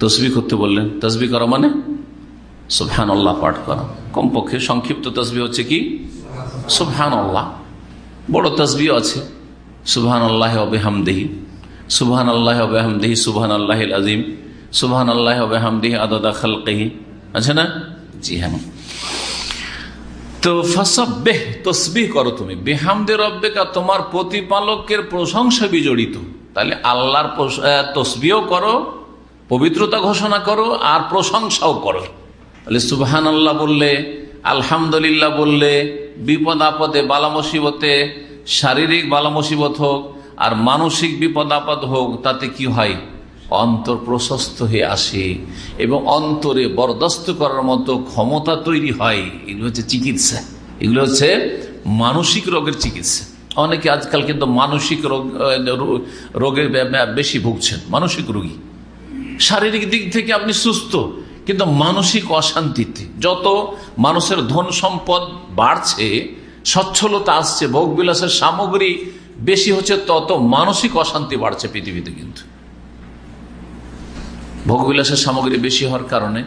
তসবি করতে বললেন। তসবি করা মানে? সুবহান আল্লাহ পাঠ করা। কমপক্ষে সংক্ষিপ্ত তসবি হচ্ছে কি? সুবহান আল্লাহ বড় তসবিও আছে। সুবহান আল্লাহ অবেহামদেহি সুবহান আল্লাহ অবেহামদেহি সুবহান আল্লাহ আজিম সুবহান আল্লাহ অবেহামদেহি আদাদা খালকেহি। আছে না? জি হ্যাঁ তো ফসবেহ তসবিহ করো তুমি। বেহামদে রব্বেকা, তোমার প্রতিপালকের প্রশংসা বিজড়িত। তাহলে আল্লাহর তসবিও করো, পবিত্রতা ঘোষণা করো, আর প্রশংসাও করো। তাহলে সুবহান আল্লাহ বললে, আলহামদুলিল্লাহ বললে, বিপদ আপদে বালা মুসিবতে, শারীরিক বালা মুসিবত হোক, আর মানসিক বিপদ আপদ হোক, তাতে কি হয়? অন্তর প্রশস্ত হয়ে আসে এবং অন্তরে বরদাস্ত করার মতো ক্ষমতা তৈরি হয়। এগুলো হচ্ছে চিকিৎসা। এগুলো হচ্ছে মানসিক রোগের চিকিৎসা। অনেকে আজকাল কিন্তু মানসিক রোগ রোগের বেশি ভুগছেন, মানসিক রোগী। শারীরিক দিক থেকে আপনি সুস্থ, কিন্তু মানসিক অশান্তিতে যত মানুষের ধন সম্পদ বাড়ছে, সচ্ছলতা আসছে ভোগ বিলাসের সামগ্রী বেশি হচ্ছে, তত মানসিক অশান্তি বাড়ছে পৃথিবীতে কিন্তু। ভোগবিলাসের সামগ্রী বেশি হওয়ার কারণে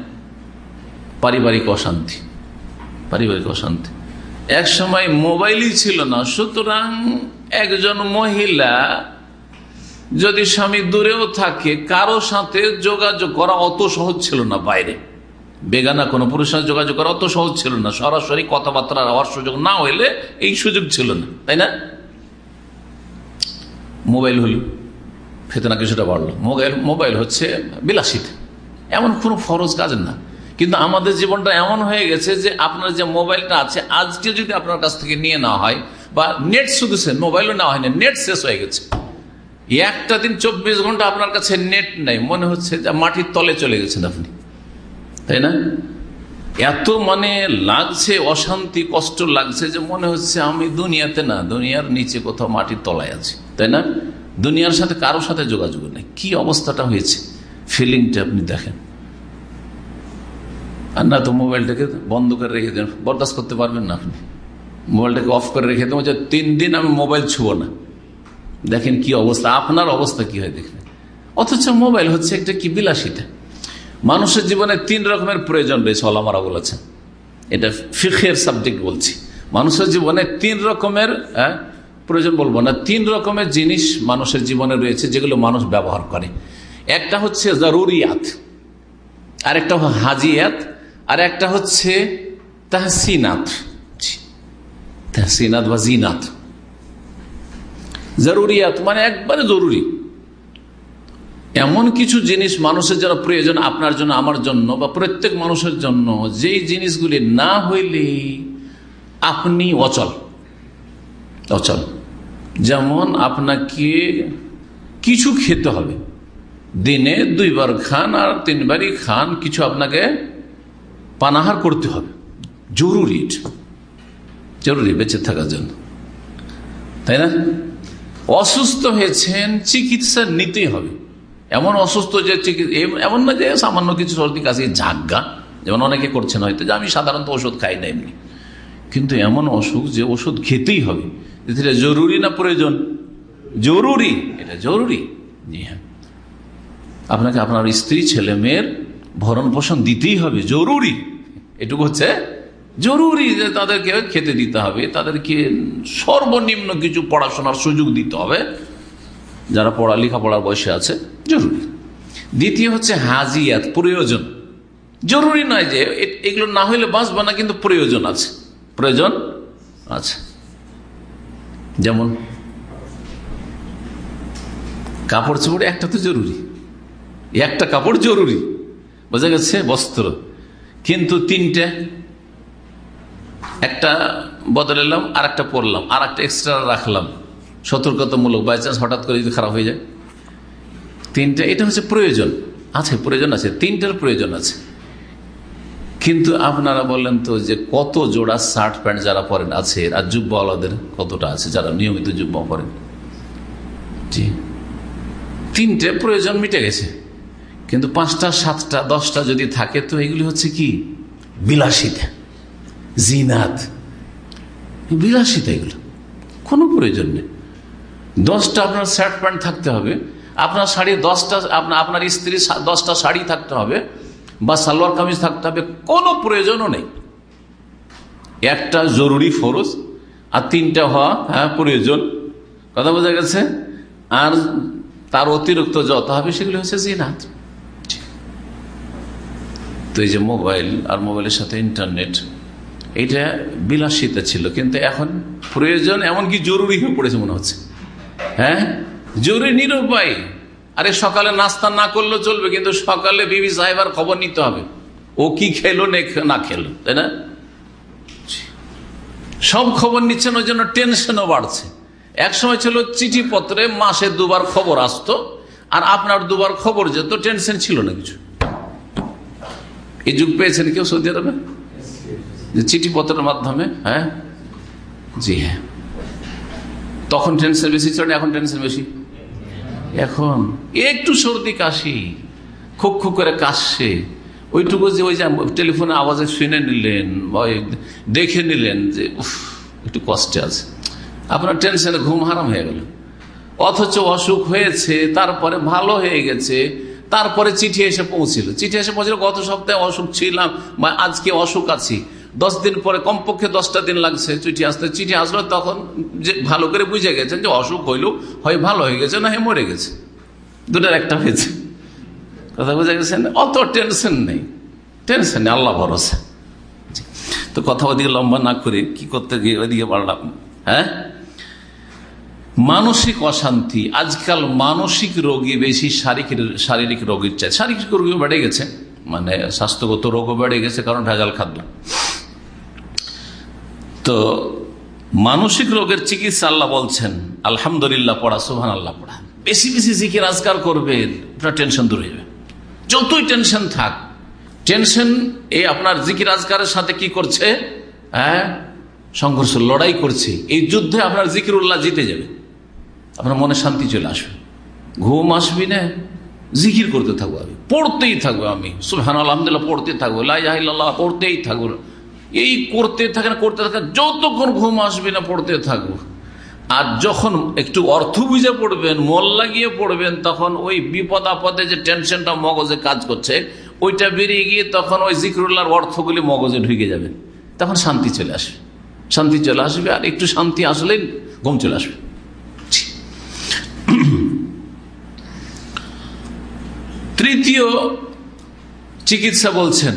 পারিবারিক অশান্তি পারিবারিক অশান্তি। এক সময় মোবাইলই ছিল না, সুতরাং একজন মহিলা যদি স্বামী দূরেও থাকে, কারও সাথে যোগাযোগ করা অত সহজ ছিল না বাইরে। বেগানা কোনো পুরুষের সাথে যোগাযোগ করা অত সহজ ছিল না। সরাসরি কথাবার্তা হওয়ার সুযোগ না হইলে এই সুযোগ ছিল না, তাই না? মোবাইল হল। ফেতনা কিছুটা বাড়লো। মোবাইল মোবাইল হচ্ছে বিলাসিতা। এমন কোনো ফরজ কাজ না। কিন্তু আমাদের জীবনটা এমন হয়ে গেছে যে আপনার যে মোবাইলটা আছে, আজকে যদি আপনার কাছ থেকে নিয়ে নেওয়া হয়, বা নেট শুধু মোবাইলও নেওয়া হয় না নেট শেষ হয়ে গেছে। একটা দিন চব্বিশ ঘণ্টা আপনার কাছে নেট নেই, মনে হচ্ছে যে মাটির তলে চলে গেছেন আপনি। তাই না? এত মানে লাগছে, অশান্তি, কষ্ট লাগছে যে মনে হচ্ছে আমি দুনিয়াতে না, দুনিয়ার নিচে কোথাও মাটির তলায় আছি। তাই না? দুনিয়ার সাথে কারোর সাথে যোগাযোগ নেই। কি অবস্থাটা হয়েছে? ফিলিংটা আপনি দেখেন। আর না তো মোবাইলটাকে বন্ধ করে রেখে দেন। বরদাস্ত করতে পারবেন না আপনি। মোবাইলটাকে অফ করে রেখে দেবো যে তিন দিন আমি মোবাইল ছুবো না। দেখেন কি অবস্থা। আপনার অবস্থা কি হয় দেখবেন অথচ মোবাইল হচ্ছে একটা কি বিলাসিতা। মানুষের জীবনে তিন রকমের প্রয়োজন রয়েছে ওলামারা বলেছেন। এটা ফিখের সাবজেক্ট বলছি। মানুষের জীবনে তিন রকমের হ্যাঁ, প্রয়োজন বলব না। তিন রকমের জিনিস মানুষের জীবনে রয়েছে যেগুলো মানুষ ব্যবহার করে। একটা হচ্ছে জরুরিয়াত আর একটা হাজিয়াত আর একটা হচ্ছে তাহসিনাত। তাহসিনাত বা জিনাত। জরুরিয়াত মানে একবারে জরুরি। এমন কিছু জিনিস মানুষের জন্য প্রয়োজন আপনার জন্য, আমার জন্য বা প্রত্যেক মানুষের জন্য, যেই জিনিসগুলি না হইলে আপনি অচল। অচল। যেমন আপনাকে কিছু খেতে হবে। দিনে দুইবার খান আর তিনবারই খান, কিছু আপনাকে পানাহার করতে হবে। জরুরি জরুরি বেঁচে থাকার জন্য। তাই না? অসুস্থ হয়েছেন, চিকিৎসা নিতেই হবে। এমন অসুস্থ যে এমন না যে সামান্য কিছু সর্দি কাছে ঝাগ্গা যেমন অনেকে করছেন হয়তো যে আমি সাধারণত ওষুধ খাই না এমনি। কিন্তু এমন অসুখ যে ওষুধ খেতেই হবে। এটা জরুরি না প্রয়োজন? জরুরি। এটা জরুরি। হ্যাঁ। আপনাকে আপনার স্ত্রী, ছেলে, মেয়ের ভরণ পোষণ দিতেই হবে। জরুরি। এটুকু হচ্ছে জরুরি যে তাদেরকে খেতে দিতে হবে। তাদেরকে সর্বনিম্ন কিছু পড়াশোনার সুযোগ দিতে হবে। যারা পড়া, লেখাপড়ার বয়সে আছে, জরুরি। দ্বিতীয় হচ্ছে হাজিয়াত, প্রয়োজন। জরুরি নয় যে এগুলো না হইলে বাঁচবে না, কিন্তু প্রয়োজন আছে। প্রয়োজন আছে। যেমন কাপড় চোপড় একটা তো জরুরি। একটা কাপড় জরুরি। বোঝা গেছে? বস্ত্র। কিন্তু তিনটে, একটা বদলালাম আর একটা পরলাম আর একটা এক্সট্রা রাখলাম। সতর্কতামূলক বাই চান্স হঠাৎ করে যদি খারাপ হয়ে যায়। তিনটা, এটা হচ্ছে প্রয়োজন। আছে প্রয়োজন আছে। তিনটার প্রয়োজন আছে। কিন্তু আপনারা বললেন তো যে কত জোড়া শার্ট প্যান্ট যারা পরেন আছে, আর যুব্বাওয়ালাদের কতটা আছে যারা নিয়মিত যুব্বা পরেন? তিনটে প্রয়োজন মিটে গেছে। কিন্তু পাঁচটা, সাতটা, দশটা যদি থাকে, তো এগুলি হচ্ছে কি? বিলাসিতা, জিনাত। বিলাসিতা এগুলো। কোনো প্রয়োজন নেই। দশটা আপনার শার্ট প্যান্ট থাকতে হবে। আপনার শাড়ি দশটা, আপনার স্ত্রী দশটা শাড়ি থাকতে হবে। বা সালোয়ার কামিজ থাকতে হবে, কোনো প্রয়োজনও নেই। একটা জরুরি ফরজ আর তিনটা হওয়া হ্যাঁ প্রয়োজন। কথা বোঝা গেছে? আর তার অতিরিক্ত যত হবে সেগুলো হচ্ছে জিনাত। তো এই যে মোবাইল আর মোবাইলের সাথে ইন্টারনেট এটা বিলাসিতা ছিল, কিন্তু এখন প্রয়োজন এমনকি জরুরি হয়ে পড়েছে মনে হচ্ছে। হ্যাঁ? জরুরি নিরুপায়। আরে সকালে নাস্তা না করলেও চলবে, কিন্তু সকালে বিবি সাহেবার খবর নিতে হবে। ও কি খেলো না খেলো, তাই না? সব খবর নিচ্ছেন, ওই জন্য টেনশনও বাড়ছে। এক সময় ছিল চিঠি পত্রে মাসে দুবার খবর আসতো, আর আপনার দুবার খবর যেত টেনশন ছিল না কিছু। এই যুগ পেয়েছেন কেউ সৌদি আরবে? যে চিঠি পত্রের মাধ্যমে হ্যাঁ? জি হ্যাঁ। তখন টেনশন বেশি ছিল এখন টেনশন বেশি। এখন একটু সর্দি কাশি খুব খুব করে কাশছে। ওইটুকু যে ওই যে টেলিফোনে আওয়াজে শুনে নিলেন বা দেখে নিলেন যে, উফ, একটু কষ্টে আছে। আপনার টেনশনে ঘুম হারাম হয়ে গেল। অথচ অসুখ হয়েছে, তারপরে ভালো হয়ে গেছে, তারপরে চিঠি এসে পৌঁছিল। চিঠি এসে পৌঁছিল, গত সপ্তাহে অসুখ ছিলাম, বা আজকে অসুখ আছি। দশ দিন পরে কমপক্ষে দশটা দিন লাগছে চিঠি আসতে। চিঠি আসলো তখন যে ভালো করে বুঝে গেছেন যে অসুখ হইল, হয় ভালো হয়ে গেছে না হয় মরে গেছে। দুটার একটা হয়েছে। কথা বোঝা গেছেন? অত টেনশন নেই। টেনশন নেই, আল্লাহ ভরসা। তো কথা ওদিকে লম্বা না করে কি করতে গিয়ে ওইদিকে বাড়লাম। হ্যাঁ? মানসিক অশান্তি, আজকাল মানসিক রোগী বেশি শারীরিক শারীরিক রোগীর চাই শারীরিক রোগীও বেড়ে গেছে। মানে স্বাস্থ্যগত রোগও বেড়ে গেছে কারণ ভেজাল খাদ্য। তো মানসিক রোগের চিকিৎসা আল্লাহ বলছেন, আলহামদুলিল্লাহ পড়া সুহান আল্লাহ পড়া। বেশি বেশি জিকির, আজকার করবে, আপনার টেনশন দূর হয়ে যাবে। যতই টেনশন থাক, টেনশন এই আপনার জিকির, আজকারের সাথে কি করছে? হ্যাঁ সংঘর্ষ, লড়াই করছে। এই যুদ্ধে আপনার জিকির উল্লাহ জিতে যাবে। আপনার মনে শান্তি চলে আসবে। ঘুম আসবি না, জিকির করতে থাকব আমি, পড়তেই থাকব আমি। সুহান আলহামদুলিল্লাহ, পড়তে থাকব। লাহ পড়তেই থাকব। এই করতে থাকেন করতে থাকেন, যতক্ষণ ঘুম আসবে না, পড়তে থাকব আর যখন একটু অর্থ বুঝে পড়বেন, মল লাগিয়ে পড়বেন, তখন ওই বিপদ আপদে যে টেনশনটা মগজে কাজ করছে, ওইটা বেরিয়ে গিয়ে তখন ওই জিক্রুল্লাহর অর্থগুলি মগজে ঢুকে যাবে। তখন শান্তি চলে আসবে। শান্তি চলে আসবে, আর একটু শান্তি আসলেই ঘুম চলে আসবে। তৃতীয় চিকিৎসা বলছেন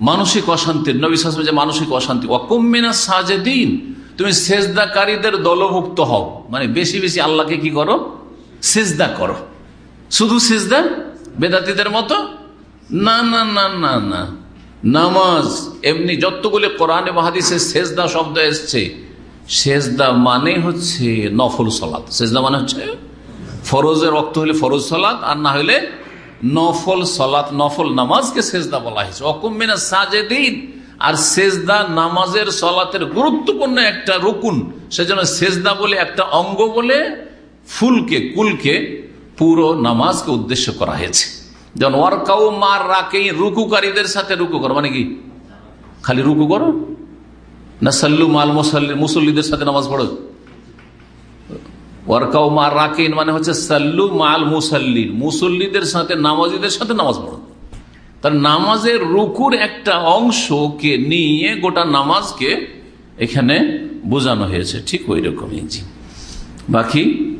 মানসিক অশান্তির নবী যে মানসিক অশান্তি অকম্মিনা সাজে দিন তুমি সেজদাকারীদের দলভুক্ত হও। মানে বেশি বেশি আল্লাহকে কি করো? সেজদা করো। শুধু সেজদা বেদাতিদের মতো? না না না না না। নামাজ, এমনি যতগুলি কোরআনে মহাদিসে সেজদা শব্দ এসছে, সেজদা মানে হচ্ছে নফল সলাদ সেজদা মানে হচ্ছে ফরজের রক্ত হলে ফরজ সলাদ আর না হলে নফল সলাত, নফল নামাজকে সেজদা বলা হয়েছে। অকুমিনা সাজেদিন। আর সেজদা নামাজের সলাতের গুরুত্বপূর্ণ একটা রুকুন। সেজন্য সেজদা বলে একটা অঙ্গ বলে ফুলকে, কুলকে পুরো নামাজকে উদ্দেশ্য করা হয়েছে। যেমন, ওয়ার্কাউ মার রাকে রুকুকারীদের সাথে রুকু করো। মানে কি? খালি রুকু করো? না সাল্লু মাল মুসল্লি মুসল্লিদের সাথে নামাজ পড়ো? ওয়ার্কাউ মার রাকিন মানে হচ্ছে সাল্লু মাল মুসল্লি মুসল্লিদের সাথে, নামাজিদের সাথে নামাজ পড়ো। তার নামাজের রুকুর একটা অংশকে নিয়ে গোটা নামাজকে এখানে বোঝানো হয়েছে। ঠিক ওই রকমই বাকি,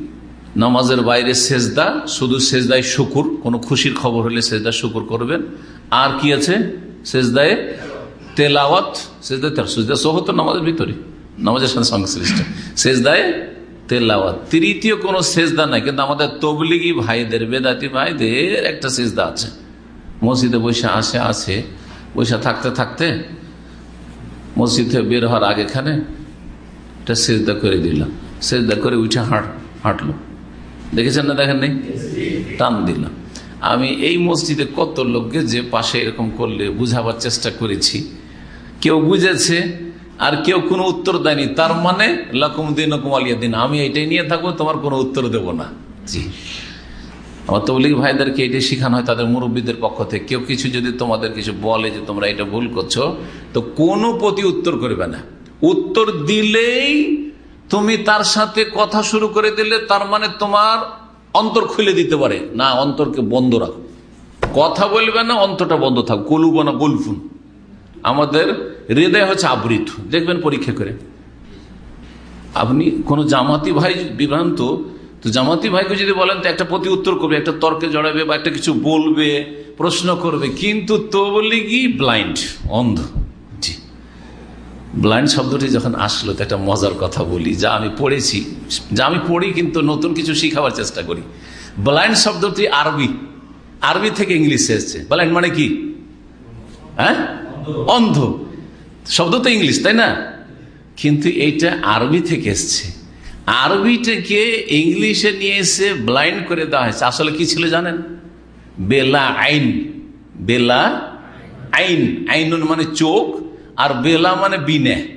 নামাজের বাইরে সেজদা, শুধু সেজদায় শুকুর, কোনো খুশির খবর হলে সেজদা শুকুর করবেন। আর কি আছে? সেজদায় তেলাওয়াত, সেজদায় সেজদা সহ তো নামাজের ভিতরে। নামাজের সাথে সংশ্লিষ্ট। সেজদায় তেলাওয়াত। তৃতীয় কোনো সেজদা নাই, কিন্তু আমাদের তবলিগি ভাইদের, বেদাতি ভাইদের একটা সেজদা আছে। মসজিদে বসে আসে আসে, বসে থাকতে থাকতে মসজিদে বের হওয়ার আগেখানে একটা সেজদা করে দিলাম সেজদা করে উঠে হাঁট, হাঁটলো। দেখেছেন না দেখেন নেই টান দিলাম আমি এই মসজিদে কত লোককে যে পাশে এরকম করলে বুঝাবার চেষ্টা করেছি। কেউ বুঝেছে আর কেউ কোনো উত্তর দেয়নি। তার মানে লাকুম দিন দিন। আমি এটাই নিয়ে থাকব, তোমার কোনো উত্তর দেব না। জি। আমার তবলিগ ভাইদেরকে এটাই শেখানো হয়, তাদের মুরব্বীদের পক্ষ থেকে। কেউ কিছু যদি তোমাদের কিছু বলে যে তোমরা এটা ভুল করছ, তো কোনো প্রতি উত্তর করবে না। উত্তর দিলেই তুমি তার সাথে কথা শুরু করে দিলে, তার মানে তোমার অন্তর খুলে দিতে পারে। না, অন্তরকে বন্ধ রাখো। কথা বলবে না, অন্তরটা বন্ধ থাক। কলুব না গলফুন আমাদের হৃদয় হচ্ছে আবৃত। দেখবেন পরীক্ষা করে। আপনি কোন জামাতি ভাই বিভ্রান্ত, তো জামাতি ভাইকে যদি বলেন, তো একটা প্রতি উত্তর করবে, একটা তর্কে জড়াবে বা একটা কিছু বলবে, প্রশ্ন করবে। কিন্তু তো বলি কি? ব্লাইন্ড অন্ধ। জি। ব্লাইন্ড শব্দটি যখন আসলো, তো একটা মজার কথা বলি। যা আমি পড়েছি, যা আমি পড়ি কিন্তু নতুন কিছু শিখাবার চেষ্টা করি। ব্লাইন্ড শব্দটি আরবি। আরবি থেকে ইংলিশে এসছে। ব্লাইন্ড মানে কি? হ্যাঁ? অন্ধ। শব্দ তো ইংলিশ, তাই না? কিন্তু এইটা আরবি থেকে এসছে। আরবিটাকে ইংলিশে নিয়ে এসে ব্লাইন্ড করে দেওয়া হয়েছে। আসলে কি ছিল জানেন? বেলা আইন। বেলা আইন। আইন মানে চোখ আর বেলা মানে বিনে।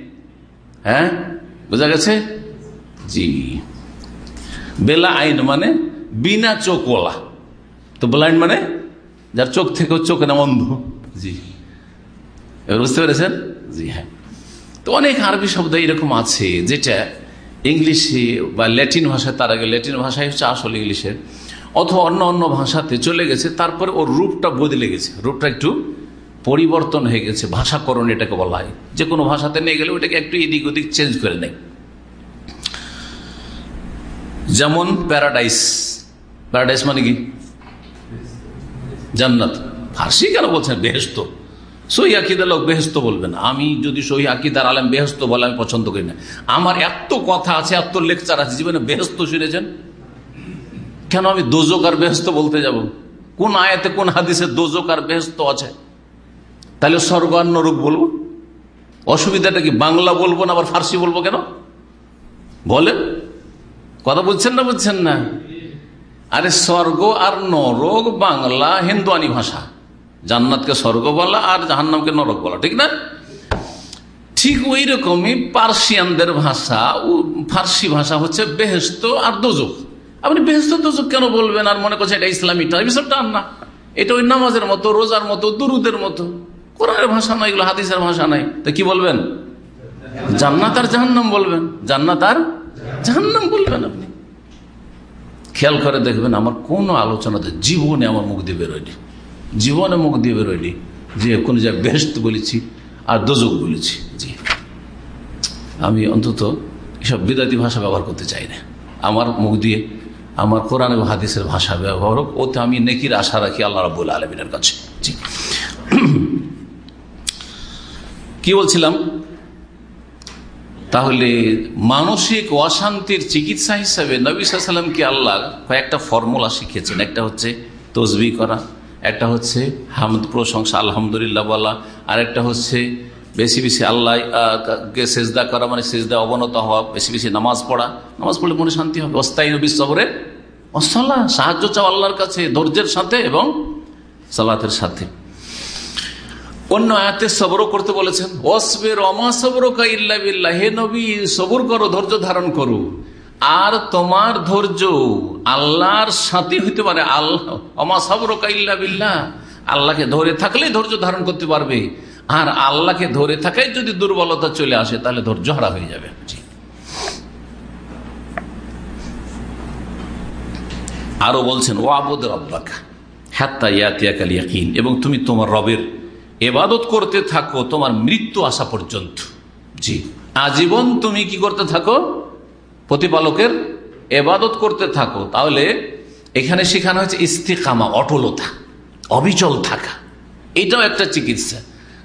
হ্যাঁ? বোঝা গেছে? জি। বেলা আইন মানে বিনা চোখওয়ালা। তো ব্লাইন্ড মানে যার চোখ থেকে চোখ না অন্ধ। জি। বুঝতে পেরেছেন? জি হ্যাঁ। তো অনেক আরবি শব্দ এরকম আছে, যেটা ইংলিশে বা ল্যাটিন ভাষায়, তার আগে ল্যাটিন ভাষায় হচ্ছে আসল ইংলিশের, অথবা অন্য অন্য ভাষাতে চলে গেছে, তারপরে ওর রূপটা বদলে গেছে। রূপটা একটু পরিবর্তন হয়ে গেছে, ভাষাকরণ এটাকে বলা হয়। যে কোনো ভাষাতে নিয়ে গেলে ওটাকে একটু এদিক ওদিক চেঞ্জ করে নেয়। যেমন প্যারাডাইস প্যারাডাইস মানে কি? জান্নাত। ফার্সি কেন বলছেন? বেহেস্ত সহি আকিদার লোক বেহস্ত বলবেন আমি যদি সহি আকিদার আলেম বেহস্ত বলে, আমি পছন্দ করি না। আমার এত কথা আছে, এত লেকচার আছে, জীবনে বেহস্ত শুনেছেন? কেন আমি দোজক আর বেহস্ত বলতে যাব? কোন আয়াতে, কোন হাদিসে দোজক আর বেহস্ত আছে? তাহলে স্বর্গ আর নরক বলব? অসুবিধাটা কি, বাংলা বলব না, আবার ফার্সি বলব কেন? বলেন। কথা বুঝছেন না বুঝছেন না? আরে স্বর্গ আর নরক বাংলা হিন্দুয়ানি ভাষা। জান্নাতকে স্বর্গ বলা আর জাহান্নামকে নরক বলা, ঠিক না? ঠিক ওই রকমই পার্সিয়ানদের ভাষা ফার্সি ভাষা হচ্ছে বেহেস্ত আর দোজক। আপনি বেহেস্ত দোজক কেন বলবেন আর মনে করছেন এটা ইসলামীটা বিষয়টা আর না। এটা ওই নামাজের মতো, রোজার মতো, দুরুদের মতো। কোরআনের ভাষা নয়, এগুলো হাদিসের ভাষা নাই। তো কি বলবেন? জান্নাত আর জাহান্নাম বলবেন? জান্নাত আর জাহান্নাম বলবেন আপনি। খেয়াল করে দেখবেন আমার কোন আলোচনাতে জীবনে আমার মুখ দিয়ে বেরোয়নি। জীবনে মুখ দিয়ে বেরোয়নি। যে কোন জায়গায় বেস্ট বলেছি আর দোজক বলেছি। জি। আমি অন্তত এসব বিদাতি ভাষা ব্যবহার করতে চাই না। আমার মুখ দিয়ে, আমার কোরআন এবং হাদিসের ভাষা ব্যবহার হোক। ওতে আমি নেকির আশা রাখি আল্লাহ রাবুল আলমিনের কাছে। জি। কি বলছিলাম? তাহলে মানসিক অশান্তির চিকিৎসা হিসাবে নবী সাল্লামকে আল্লাহ কয়েকটা ফর্মুলা শিখেছেন একটা হচ্ছে তসবি করা একটা হচ্ছে হামদ প্রশংসা, আলহামদুলিল্লাহ বলা। আর একটা হচ্ছে বেশি বেশি আল্লাহকে সেজদা করা মানে সেজদা অবনত হওয়া, বেশি বেশি নামাজ পড়া। নামাজ পড়লে মনে শান্তি হবে। অস্থায়ী নবী সবরে অসল্লাহ সাহায্য চাও আল্লাহর কাছে, ধৈর্যের সাথে এবং সালাতের সাথে। অন্য আয়াতে সবরও করতে বলেছেন অসবের অমা সবর হে নবী, সবর করো, ধৈর্য ধারণ করো। আর তোমার ধৈর্য আল্লাহর সাথে হইতে পারে। আল্লাহ অমা বিল্লাহ। আল্লাহকে ধরে থাকলেই ধৈর্য ধারণ করতে পারবে। আর আল্লাহকে ধরে থাকাই যদি দুর্বলতা চলে আসে, তাহলে ধৈর্য হারা হয়ে যাবে। আরও বলছেন ও আবুদ রব্বাকা হ্যাত্তা ইয়াকিন। এবং তুমি তোমার রবের এবাদত করতে থাকো, তোমার মৃত্যু আসা পর্যন্ত। জি। আজীবন তুমি কি করতে থাকো? প্রতিপালকের এবাদত করতে থাকো, তাহলে এখানে শেখানো হয়েছে ইস্তিকামা, অটলতা, অবিচল থাকা। এটাও একটা চিকিৎসা।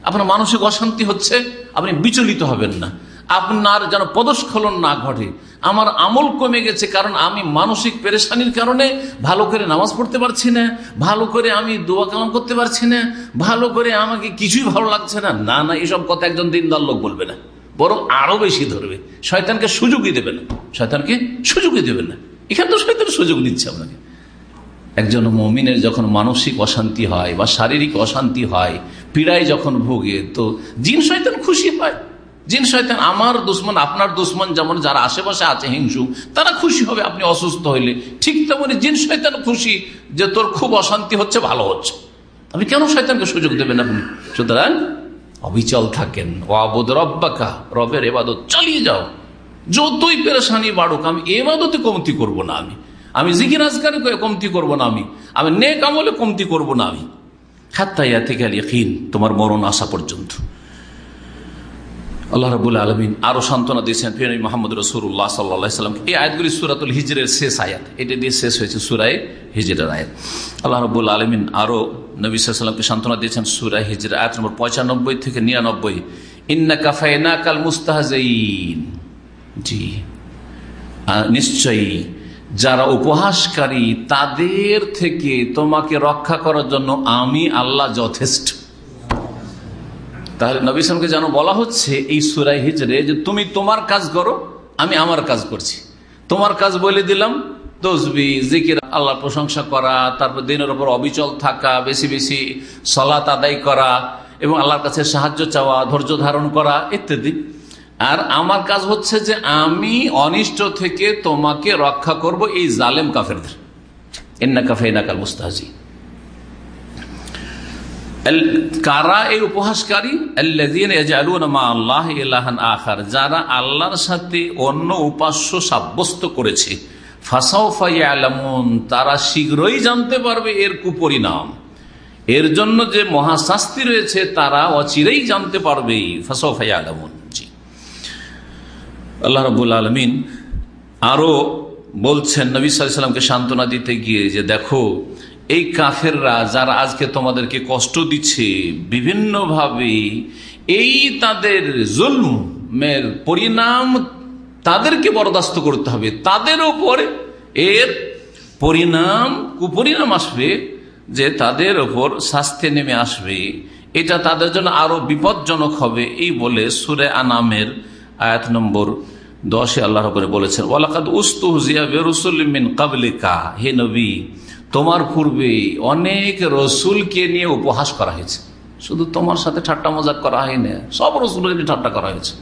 আপনার মানসিক অশান্তি হচ্ছে, আপনি বিচলিত হবেন না। আপনার যেন পদস্খলন না ঘটে। আমার আমল কমে গেছে কারণ আমি মানসিক পেরেশানির কারণে ভালো করে নামাজ পড়তে পারছি না, ভালো করে আমি দোয়া কালাম করতে পারছি না, ভালো করে আমাকে কিছুই ভালো লাগছে না। না না, এসব কথা একজন দিনদার লোক বলবে না। বরং আরও বেশি ধরবে। শয়তানকে সুযোগই দেবে না। শয়তানকে সুযোগই দেবে না। এখানে তো শয়তান সুযোগ দিচ্ছে আপনাকে। একজন মমিনের যখন মানসিক অশান্তি হয় বা শারীরিক অশান্তি হয়, পীড়ায় যখন ভোগে, তো জিন শয়তান খুশি হয়। জিন শয়তান আমার দুশ্মন, আপনার দুশ্মন যেমন যারা আশেপাশে আছে হিংসু তারা খুশি হবে, আপনি অসুস্থ হইলে। ঠিক তেমনি জিন শয়তান খুশি যে তোর খুব অশান্তি হচ্ছে, ভালো হচ্ছে। আপনি কেন শয়তানকে সুযোগ দেবেন আপনি? সুতরাং অবিচল থাকেন। রবের এবাদত, চালিয়ে যাও। যতই পেরেশানি বাড়ুক, আমি এবাদতে কমতি করব না আমি। আমি জিকির আজকার কমতি করব না আমি। আমি নেক আমলে কমতি করব না আমি। হাত্তাইয়া থেকে তোমার মরণ আসা পর্যন্ত। আল্লাহ রবুল আলমিন আরও সান্ত্বনা দিয়েছেন ফির মোহাম্মদ রসুল্লাহ সাল্লাম, এই আয়াতগুলি সুরাতুল হিজরের শেষ আয়াত। এটা দিয়ে শেষ হয়েছে সুরায় হিজরের আয়াত। আল্লাহ রবুল আলমিন আরও নবী সাল্লামকে সান্ত্বনা দিয়েছেন সুরায় হিজরের আয়াত নম্বর পঁচানব্বই থেকে নিরানব্বই। ইন্না কাফাইনা কাল মুস্তাহাজাইন জি নিশ্চয়ই যারা উপহাসকারী, তাদের থেকে তোমাকে রক্ষা করার জন্য আমি আল্লাহ যথেষ্ট। তাহলে নবী সালামকে যেন বলা হচ্ছে, এই সুরাই হিজরে যে তুমি তোমার কাজ করো, আমি আমার কাজ করছি। তোমার কাজ বলে দিলাম, তসবি, জিকির আল্লাহ প্রশংসা করা, তারপর দিনের ওপর অবিচল থাকা, বেশি বেশি সলাত আদায় করা, এবং আল্লাহর কাছে সাহায্য চাওয়া, ধৈর্য ধারণ করা, ইত্যাদি। আর আমার কাজ হচ্ছে যে আমি অনিষ্ট থেকে তোমাকে রক্ষা করব এই জালেম কাফেরদের। এন্না কাফে কাল মুস্তাহাজি কারা এই উপহাসকারী? আখার, যারা আল্লাহর সাথে অন্য উপাস্য সাব্যস্ত করেছে। তারা শীঘ্রই জানতে পারবে এর কুপরিণাম। এর জন্য যে মহাশাস্তি রয়েছে, তারা অচিরেই জানতে পারবে। ফাসাউফাই আলামুন জি। আল্লাহ রবুল আলমিন আরও বলছেন, নবী সাল্লামকে সান্ত্বনা দিতে গিয়ে যে, দেখো এই কাফেররা যারা আজকে তোমাদেরকে কষ্ট দিচ্ছে বিভিন্নভাবে, এই তাদের জুলমের পরিণাম তাদেরকে বরদাস্ত করতে হবে। তাদের ওপর এর পরিণাম, কুপরিণাম আসবে যে তাদের ওপর শাস্তি নেমে আসবে। এটা তাদের জন্য আরও বিপজ্জনক হবে, এই বলে সুরে আনামের আয়াত নম্বর দশে আল্লাহ বলেছেন, ওয়ালাকাদ উস্তুহিয়া বেরুসুলিমিন কাবলিকা হে নবী তোমার পূর্বে অনেক রসুলকে নিয়ে উপহাস করা হয়েছে। শুধু তোমার সাথে ঠাট্টা মজাক করা হয়নি, সব রসুলের নিয়ে ঠাট্টা করা হয়েছে।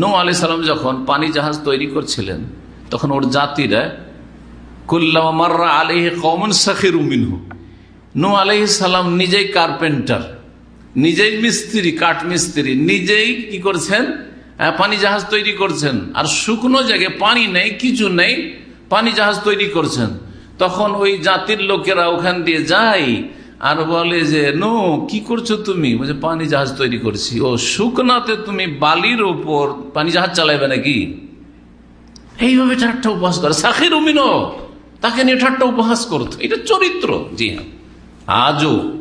নো আলি সালাম যখন পানি জাহাজ তৈরি করছিলেন, তখন ওর জাতিরা কুল্লামার্রা আলিহ কমন সাকির উমিনহু নো আলহ সালাম নিজেই কার্পেন্টার, নিজেই মিস্ত্রি, কাঠ মিস্ত্রি, নিজেই কি করছেন? পানি জাহাজ তৈরি করছেন। আর শুকনো জায়গায় পানি নেই, কিছু নেই, পানি জাহাজ তৈরি করছেন। তখন ওই জাতির লোকেরা ওখান দিয়ে যায় আর বলে যে, নো, কি করছ তুমি? বলছে, পানি জাহাজ তৈরি করছি। ও, শুকনাতে তুমি বালির ওপর পানি জাহাজ চালাইবে নাকি? এইভাবে ঠাট্টা উপহাস করে। সাখির উমিনো তাকে নিয়ে ঠাট্টা উপহাস করতো এটা চরিত্র। জি হ্যাঁ। আজও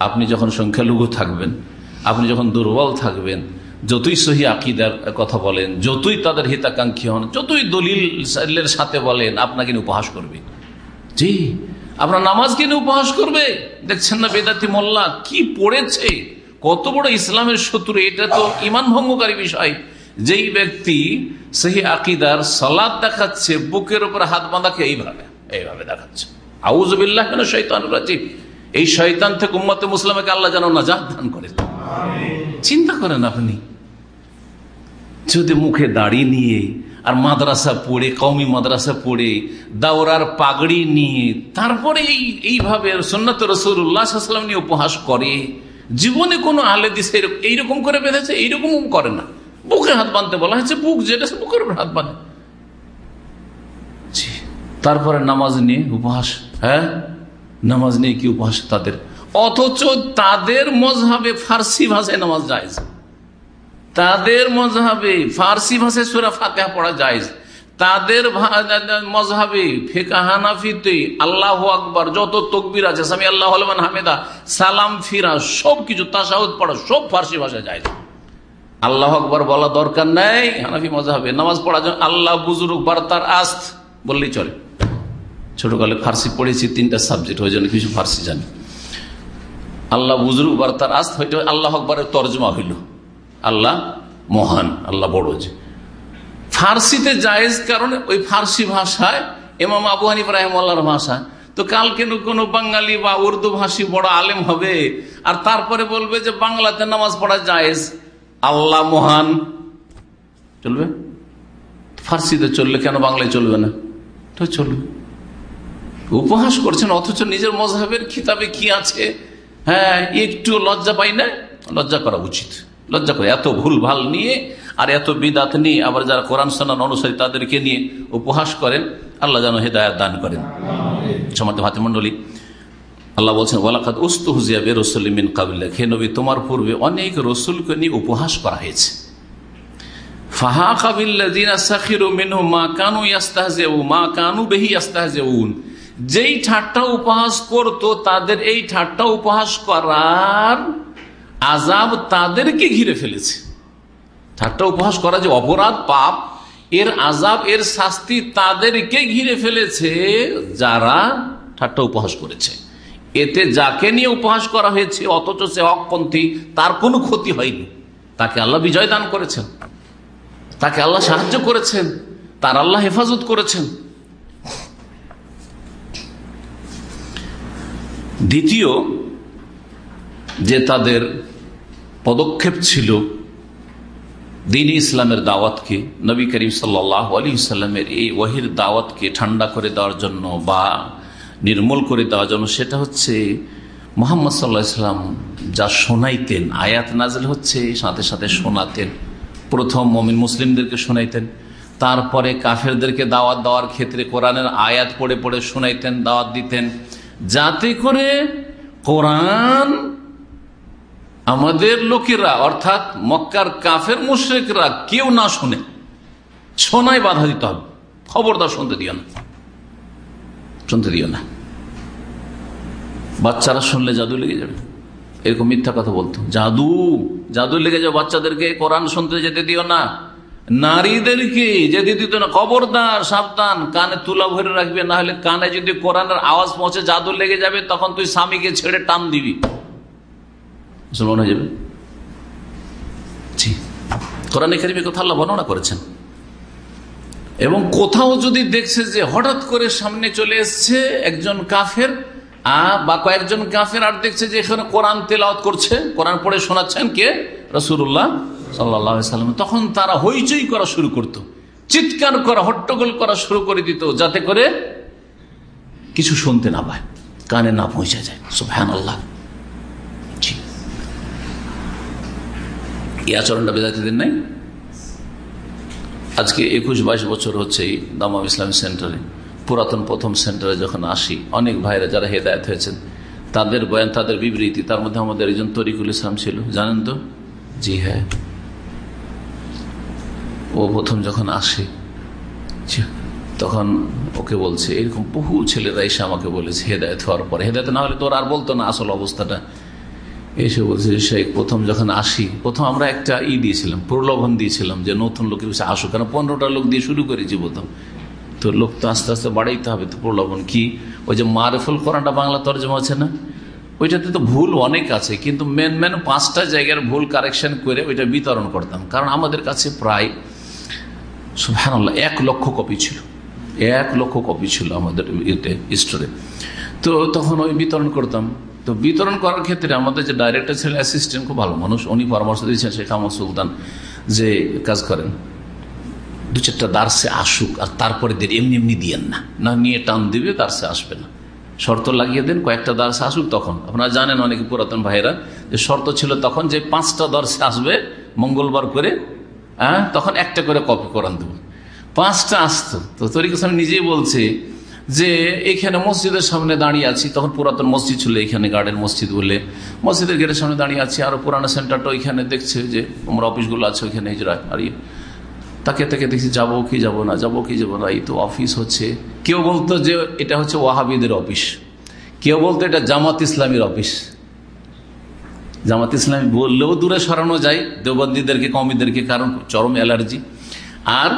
আপনি যখন সংখ্যালঘু থাকবেন, আপনি যখন দুর্বল থাকবেন, যতই সহি আকিদার কথা বলেন, যতই তাদের হিতাকাঙ্ক্ষী হন, যতই দলিলের সাথে বলেন, আপনাকে উপহাস করবে। জি, আপনার নামাজ কিনে উপহাস করবে? দেখছেন না বেদাতি মোল্লা কি পড়েছে? কত বড় ইসলামের শত্রু, এটা তো ইমান ভঙ্গকারী বিষয়। যেই ব্যক্তি সেই আকিদার সালাদ দেখাচ্ছে, বুকের উপর হাত বাঁধাকে এইভাবে এইভাবে দেখাচ্ছে। আউজবিল্লাহ কেন শৈতান রাজিব এই শৈতান থেকে উম্মতে মুসলামকে আল্লাহ যেন না দান করে। চিন্তা করেন আপনি, যদি মুখে দাড়ি নিয়ে আর মাদ্রাসা পড়ে কৌমি মাদ্রাসা পড়ে, দাওরার পাগড়ি নিয়ে, তারপরে এই, এইভাবে সন্ন্যত রসুল্লাহাম নিয়ে উপহাস করে, জীবনে কোনো আলে দিছে এইরকম করে বেঁধেছে, এইরকম করে না। বুকে হাত বাঁধতে বলা হয়েছে, বুক যেটা বুকের উপর হাত বাঁধে। তারপরে নামাজ নিয়ে উপহাস হ্যাঁ? নামাজ নিয়ে কি উপহাস তাদের? অথচ তাদের মজহাবে ফার্সি ভাষায় নামাজ যায় তাদের মজহাবে ফার্সি ভাষায় সুরা ফাতে পড়া যায় তাদের মজহাবে ফেকা হানাফিতে আল্লাহ আকবর যত তকবির আছে, সামি আল্লাহ হামেদা, সালাম, ফিরা সব কিছু তাসাউদ পড়া সব ফার্সি ভাষায় যায় আল্লাহ আকবর বলা দরকার নেই, হানাফি মজাবে নামাজ পড়ার জন্য আল্লাহ বুজুর্গ বার্তার আস্ত, বললেই চলে। ছোটকালে ফার্সি পড়েছি, তিনটা সাবজেক্ট হয়ে জন্য কিছু ফার্সি জানি। আল্লাহ বুজুর্গ বার্তার আস্ত হইতে আল্লাহ আকবরের তর্জমা হইল। আল্লাহ মহান, আল্লাহ বড় যে ফার্সিতে জায়েজ কারণে ওই ফার্সি ভাষায় এমাম আবু হানিফ রাহেমাল্লাহর ভাষা। তো কালকে কোনো বাঙালি বা উর্দু ভাষী বড় আলেম হবে, আর তারপরে বলবে যে বাংলাতে নামাজ পড়া জায়েজ। আল্লাহ মহান। চলবে? ফার্সিতে চললে কেন বাংলায় চলবে না? তো চলবে। উপহাস করছেন, অথচ নিজের মজাহের খিতাবে কি আছে? হ্যাঁ একটু লজ্জা পাই না? লজ্জা করা উচিত। লজ্জা করে, এত ভুল ভালো নিয়ে আর এত বিদাত নিয়ে আবার যারা কোরআন সানান অনুসারী তাদেরকে নিয়ে উপহাস করেন, আল্লাহ যেন হেদায়াত দান করেন। সমাজ ভাতৃমন্ডলী আল্লাহ বলছেন ওয়ালাকাত উস্তুহজিয়াবে রসুলিমিন কাবিল্লা খে নবী, তোমার পূর্বে অনেক রসুলকে নিয়ে উপহাস করা হয়েছে। ফাহা কাবিল্লাদিনা সাখিরু মা কানু ইয়াস্তাহজিউ মা কানু বেহি ইয়াস্তাহজিউন। যেই ঠাট্টা উপহাস করত, তাদের এই ঠাট্টা উপহাস করার আজাব তাদেরকে ঘিরে ফেলেছে। ঠাট্টা উপহাস করা যে অপরাধ, পাপ, এর আজাব এর শাস্তি তাদেরকে ঘিরে ফেলেছে যারা ঠাট্টা উপহাস করেছে। এতে যাকে নিয়ে উপহাস করা হয়েছে, অথচ সে হকপন্থী, তার কোনো ক্ষতি হয়নি। তাকে আল্লাহ বিজয় দান করেছেন। তাকে আল্লাহ সাহায্য করেছেন। তার আল্লাহ হেফাজত করেছেন। দ্বিতীয়, যে তাদের পদক্ষেপ ছিল দিন ইসলামের দাওয়াতকে, নবী করিম সাল্লাহ আলী সাল্লামের এই ওয়াহির দাওয়াতকে ঠান্ডা করে দেওয়ার জন্য বা নির্মূল করে দেওয়ার জন্য সেটা হচ্ছে মোহাম্মদ সাল্লাহ ইসলাম যা শোনাইতেন, আয়াত নাজল হচ্ছে, সাথে সাথে শোনাতেন। প্রথম মমিন মুসলিমদেরকে শোনাইতেন, তারপরে কাফেরদেরকে দাওয়াত দেওয়ার ক্ষেত্রে কোরআনের আয়াত পড়ে পড়ে শোনাইতেন, দাওয়াত দিতেন। যাতে করে কোরআন আমাদের লোকেরা, অর্থাৎ মক্কার কাফের মুশ্রেকরা, কেউ না শোনে শোনায় বাধা দিতে হবে। খবরদার শুনতে দিও না। শুনতে দিও না। বাচ্চারা শুনলে জাদু লেগে যাবে। এরকম মিথ্যা কথা বলতো। জাদু জাদু লেগে যাবে বাচ্চাদেরকে কোরআন শুনতে যেতে দিও না। নারীদেরকে যেতে দিত না। খবরদার, সাবধান। কানে তুলা ভরে রাখবে, না হলে কানে যদি কোরআনের আওয়াজ পৌঁছে, জাদু লেগে যাবে, তখন তুই স্বামীকে ছেড়ে টান দিবি। মুসলমান হয়ে যাবে? জি। কোরআন কারিমে কথা আল্লাহ বর্ণনা করেছেন। এবং কোথাও যদি দেখছে যে হঠাৎ করে সামনে চলে এসছে একজন কাফের বা কয়েকজন কাফের, আর দেখছে যে এখানে কোরআন তেলাওত করছে, কোরআন পড়ে শোনাচ্ছেন কে? রসুল্লাহ সাল্লাম। তখন তারা হইচই করা শুরু করত। চিৎকার করা, হট্টগোল করা শুরু করে দিত, যাতে করে কিছু শুনতে না পায়, কানে না পৌঁছে যায়। সুফহান আল্লাহ এই আচরণটা বেদাতিদের নাই? আজকে একুশ বাইশ বছর হচ্ছে দামাম ইসলামী সেন্টারে, পুরাতন প্রথম সেন্টারে যখন আসি, অনেক ভাইরা যারা হেদায়ত হয়েছেন, তাদের বয়ান, তাদের বিবৃতি, তার মধ্যে আমাদের একজন তরিকুল ইসলাম ছিল, জানেন তো? জি হ্যাঁ। ও প্রথম যখন আসে তখন ওকে বলছে, এরকম বহু ছেলেরা এসে আমাকে বলেছে হেদায়ত হওয়ার পরে। হেদায়ত না হলে তোর আর বলতো না আসল অবস্থাটা। এসে বলছে শেখ, প্রথম যখন আসি, প্রথম আমরা একটা ই দিয়েছিলাম, প্রলোভন দিয়েছিলাম যে নতুন লোকের কাছে আসুক কারণ পনেরোটা লোক দিয়ে শুরু করেছি প্রথম। তো লোক তো আস্তে আস্তে বাড়াইতে হবে, তো প্রলোভন কি? ওই যে মারেফুল কোরআনটা বাংলা তর্জমা আছে না? ওইটাতে তো ভুল অনেক আছে, কিন্তু মেন মেন পাঁচটা জায়গার ভুল কারেকশন করে ওইটা বিতরণ করতাম। কারণ আমাদের কাছে প্রায় সুফানাল্লাহ এক লক্ষ কপি ছিল। এক লক্ষ কপি ছিল আমাদের ইয়েতে স্টোরে তো তখন ওই বিতরণ করতাম। তো বিতরণ করার ক্ষেত্রে আমাদের যে ডাইরেক্টর ছিলেন অ্যাসিস্ট্যান্ট খুব ভালো মানুষ, উনি পরামর্শ দিয়েছেন শেখ আহমদ সুলতান যে কাজ করেন। দু চারটা দার্সে আসুক, আর তারপরে দের এমনি এমনি দিয়েন না। না, নিয়ে টান দিবে, দার্সে আসবে না। শর্ত লাগিয়ে দেন, কয়েকটা দার্সে আসুক তখন। আপনারা জানেন অনেকে পুরাতন ভাইরা যে শর্ত ছিল তখন যে পাঁচটা দর্শে আসবে মঙ্গলবার করে হ্যাঁ তখন একটা করে কপি করান দেবো পাঁচটা আসতো। তো তরিক নিজেই বলছে যে এখানে মসজিদের সামনে দাঁড়িয়ে আছি, তখন পুরাতন মসজিদ ছিল, এখানে গার্ডেন মসজিদ বলে। মসজিদের গেটের সামনে দাঁড়িয়ে আছি, আরও পুরানো সেন্টারটা ওইখানে দেখছে যে, আমার অফিসগুলো আছে ওইখানে আর তাকে তাকে দেখছি, যাব কি যাব না, যাব কি যাব না, এই তো অফিস হচ্ছে। কেউ বলতো যে এটা হচ্ছে ওয়াহাবিদের অফিস কেউ বলতো এটা জামাত ইসলামীর অফিস জামাত ইসলামী বললেও দূরে সরানো যায় দেবন্দীদেরকে কমিদেরকে কারণ চরম অ্যালার্জি। আর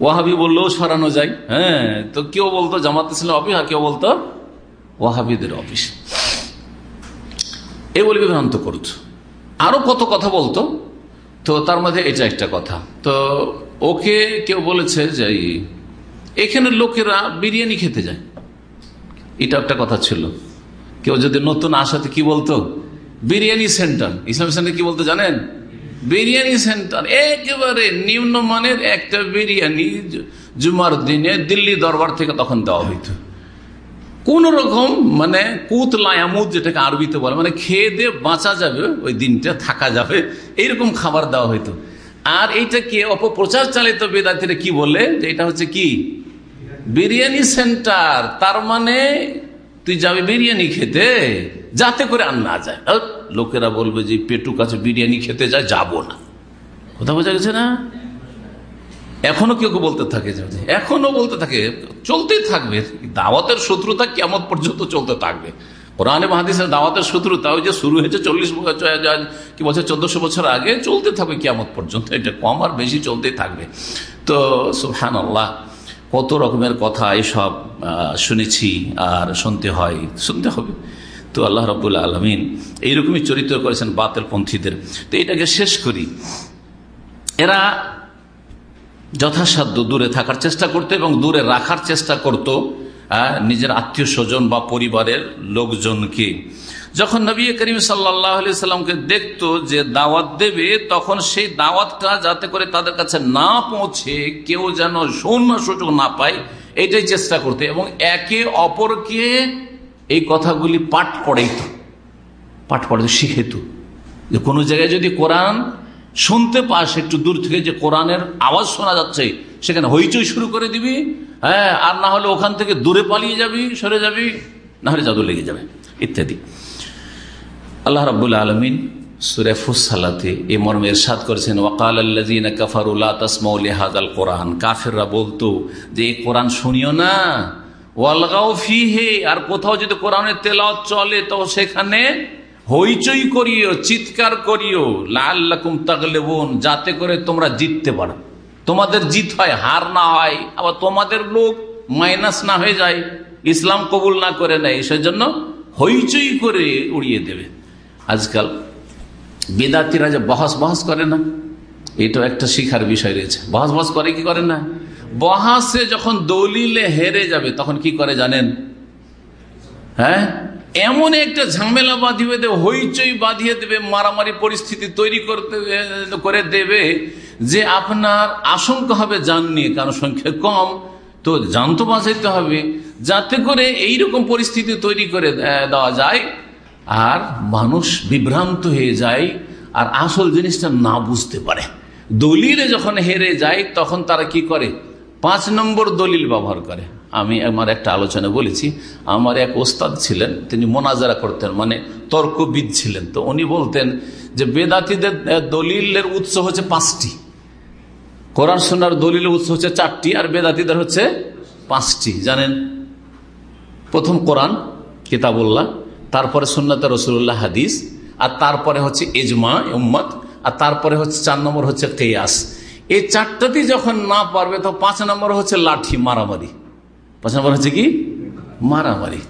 ওয়াহাবি বললেও সরানো যায়। হ্যাঁ তো কেউ বলতো, জামাত ইসলাম অফিস, আর কেউ বলতো, ওয়াহাবিদের অফিস। এ বলে বিভ্রান্ত করত। আরও কত কথা বলতো, তো তার মধ্যে এটা একটা কথা। তো ওকে কেউ বলেছে যে এখানে লোকেরা বিরিয়ানি খেতে যায়। এটা একটা কথা ছিল। কেউ যদি নতুন আসাতে কি বলতো, বিরিয়ানি সেন্টার। ইসলাম সেন্টার কি বলতো জানেন? বিরিয়ানি সেন্টার, একেবারে নিম্নমানের একটা বিরিয়ানি জুমার দিনে দিল্লি দরবার থেকে তখন দেওয়া হইতো। কোন রকম মানে কুত লায়ামুদ যেটাকে আরবিতে বলে মানে খেয়ে দিয়ে বাঁচা যাবে, ওই দিনটা থাকা যাবে, এইরকম খাবার দেওয়া হইতো। আর এইটা এইটাকে অপপ্রচার চালিত বেদাতিরা কি বলে? যে এটা হচ্ছে কি? বিরিয়ানি সেন্টার। তার মানে তুই যাবি বিরিয়ানি খেতে যাতে করে আর না যায়। লোকেরা বলবে যে পেটু কাছে বিরিয়ানি খেতে যায়, যাব না। কোথাও বোঝা গেছে না? এখনও কেউ কেউ বলতে থাকে এখনও বলতে থাকে চলতেই থাকবে। দাওয়াতের শত্রুতা কেমন পর্যন্ত চলতে থাকবে। কোরআনে মাহাদিসের দাওয়াতের শত্রুতা, ওই যে শুরু হয়েছে চল্লিশ বছর কি বছর চোদ্দশো বছর আগে চলতে থাকবে কেমন পর্যন্ত। এটা কম আর বেশি চলতেই থাকবে। তো সুহান আল্লাহ কত রকমের কথা এসব শুনেছি আর শুনতে হয়। শুনতে হবে। তো আল্লাহ রবুল্লা আলমিন এইরকমই চরিত্র করেছেন বাতেল পন্থীদের তো এটাকে শেষ করি। এরা যথাসাধ্য দূরে থাকার চেষ্টা করতো এবং দূরে রাখার চেষ্টা করত নিজের আত্মীয় স্বজন বা পরিবারের লোকজনকে। যখন নবী করিম সাল্লাহ সাল্লামকে দেখতো যে দাওয়াত দেবে, তখন সেই দাওয়াতটা যাতে করে তাদের কাছে না পৌঁছে, কেউ যেন সৌন্য সুযোগ না পায়, এটাই চেষ্টা করতে এবং একে অপরকে এই কথাগুলি পাঠ পড়াইত পাঠ পড়াইত শিখেত যে কোনো জায়গায় যদি কোরআন শুনতে পাস, একটু দূর থেকে যে কোরআনের আওয়াজ শোনা যাচ্ছে, সেখানে হইচই শুরু করে দিবি হ্যাঁ আর না হলে ওখান থেকে দূরে পালিয়ে যাবি, সরে যাবি, না হলে জাদু লেগে যাবে, ইত্যাদি। আল্লাহ রাবুল আলমিন এ মর্মে এরশাদ করেছেন, ওয়াকাল আল্লাজিন কাফারুল্লাহ তসমৌলি হাজাল কোরআন। কাফেররা বলতো যে, এই কোরআন শুনিও না আর কোথাও যদি কোরআনের তেলাওয়াত চলে, তো সেখানে হইচই করিও, চিৎকার করিও। লাল্লাকুম তাগলেবন, যাতে করে তোমরা জিততে পারো। তোমাদের জিত হয়, হার না হয়, আবার তোমাদের লোক মাইনাস না হয়ে যায়, ইসলাম কবুল না করে নেয়, সেজন্য হইচই করে উড়িয়ে দেবে। আজকাল বেদাতিরা যে বহাস বহাস করে না, এটাও একটা শিখার বিষয় রয়েছে। বহাস বহাস করে কি করে না? বহাসে যখন দলিলে হেরে যাবে, তখন কি করে জানেন? হ্যাঁ? এমন একটা ঝামেলা বাঁধিয়ে দেবে হইচই বাঁধিয়ে দেবে, মারামারি পরিস্থিতি তৈরি করতে করে দেবে যে আপনার আশঙ্কা হবে যান নিয়ে, কারণ সংখ্যা কম। তো যান তো বাঁচাইতে হবে, যাতে করে এইরকম পরিস্থিতি তৈরি করে দেওয়া যায়। আর মানুষ বিভ্রান্ত হয়ে যায়, আর আসল জিনিসটা না বুঝতে পারে। দলিলে যখন হেরে যায়, তখন তারা কি করে? পাঁচ নম্বর দলিল ব্যবহার করে। আমি আমার একটা আলোচনা বলেছি, আমার এক ওস্তাদ ছিলেন, তিনি মোনাজারা করতেন মানে তর্কবিদ ছিলেন। তো উনি বলতেন যে, বেদাতিদের দলিলের উৎস হচ্ছে পাঁচটি। কোরআন সোনার দলিলের উৎস হচ্ছে চারটি, আর বেদাতিদের হচ্ছে পাঁচটি। জানেন, প্রথম কোরআন, কিতাবুল্লাহ, তারপরে সুন্নত রসুল্লাহ হাদিস, আর তারপরে হচ্ছে এজমা উম্মত, আর তারপরে হচ্ছে চার নম্বর হচ্ছে কেয়াস। এই চারটাতেই যখন না পারবে, তো পাঁচ নম্বর হচ্ছে লাঠি, মারামারি। পাঁচ নম্বর হচ্ছে কি? মারামারি।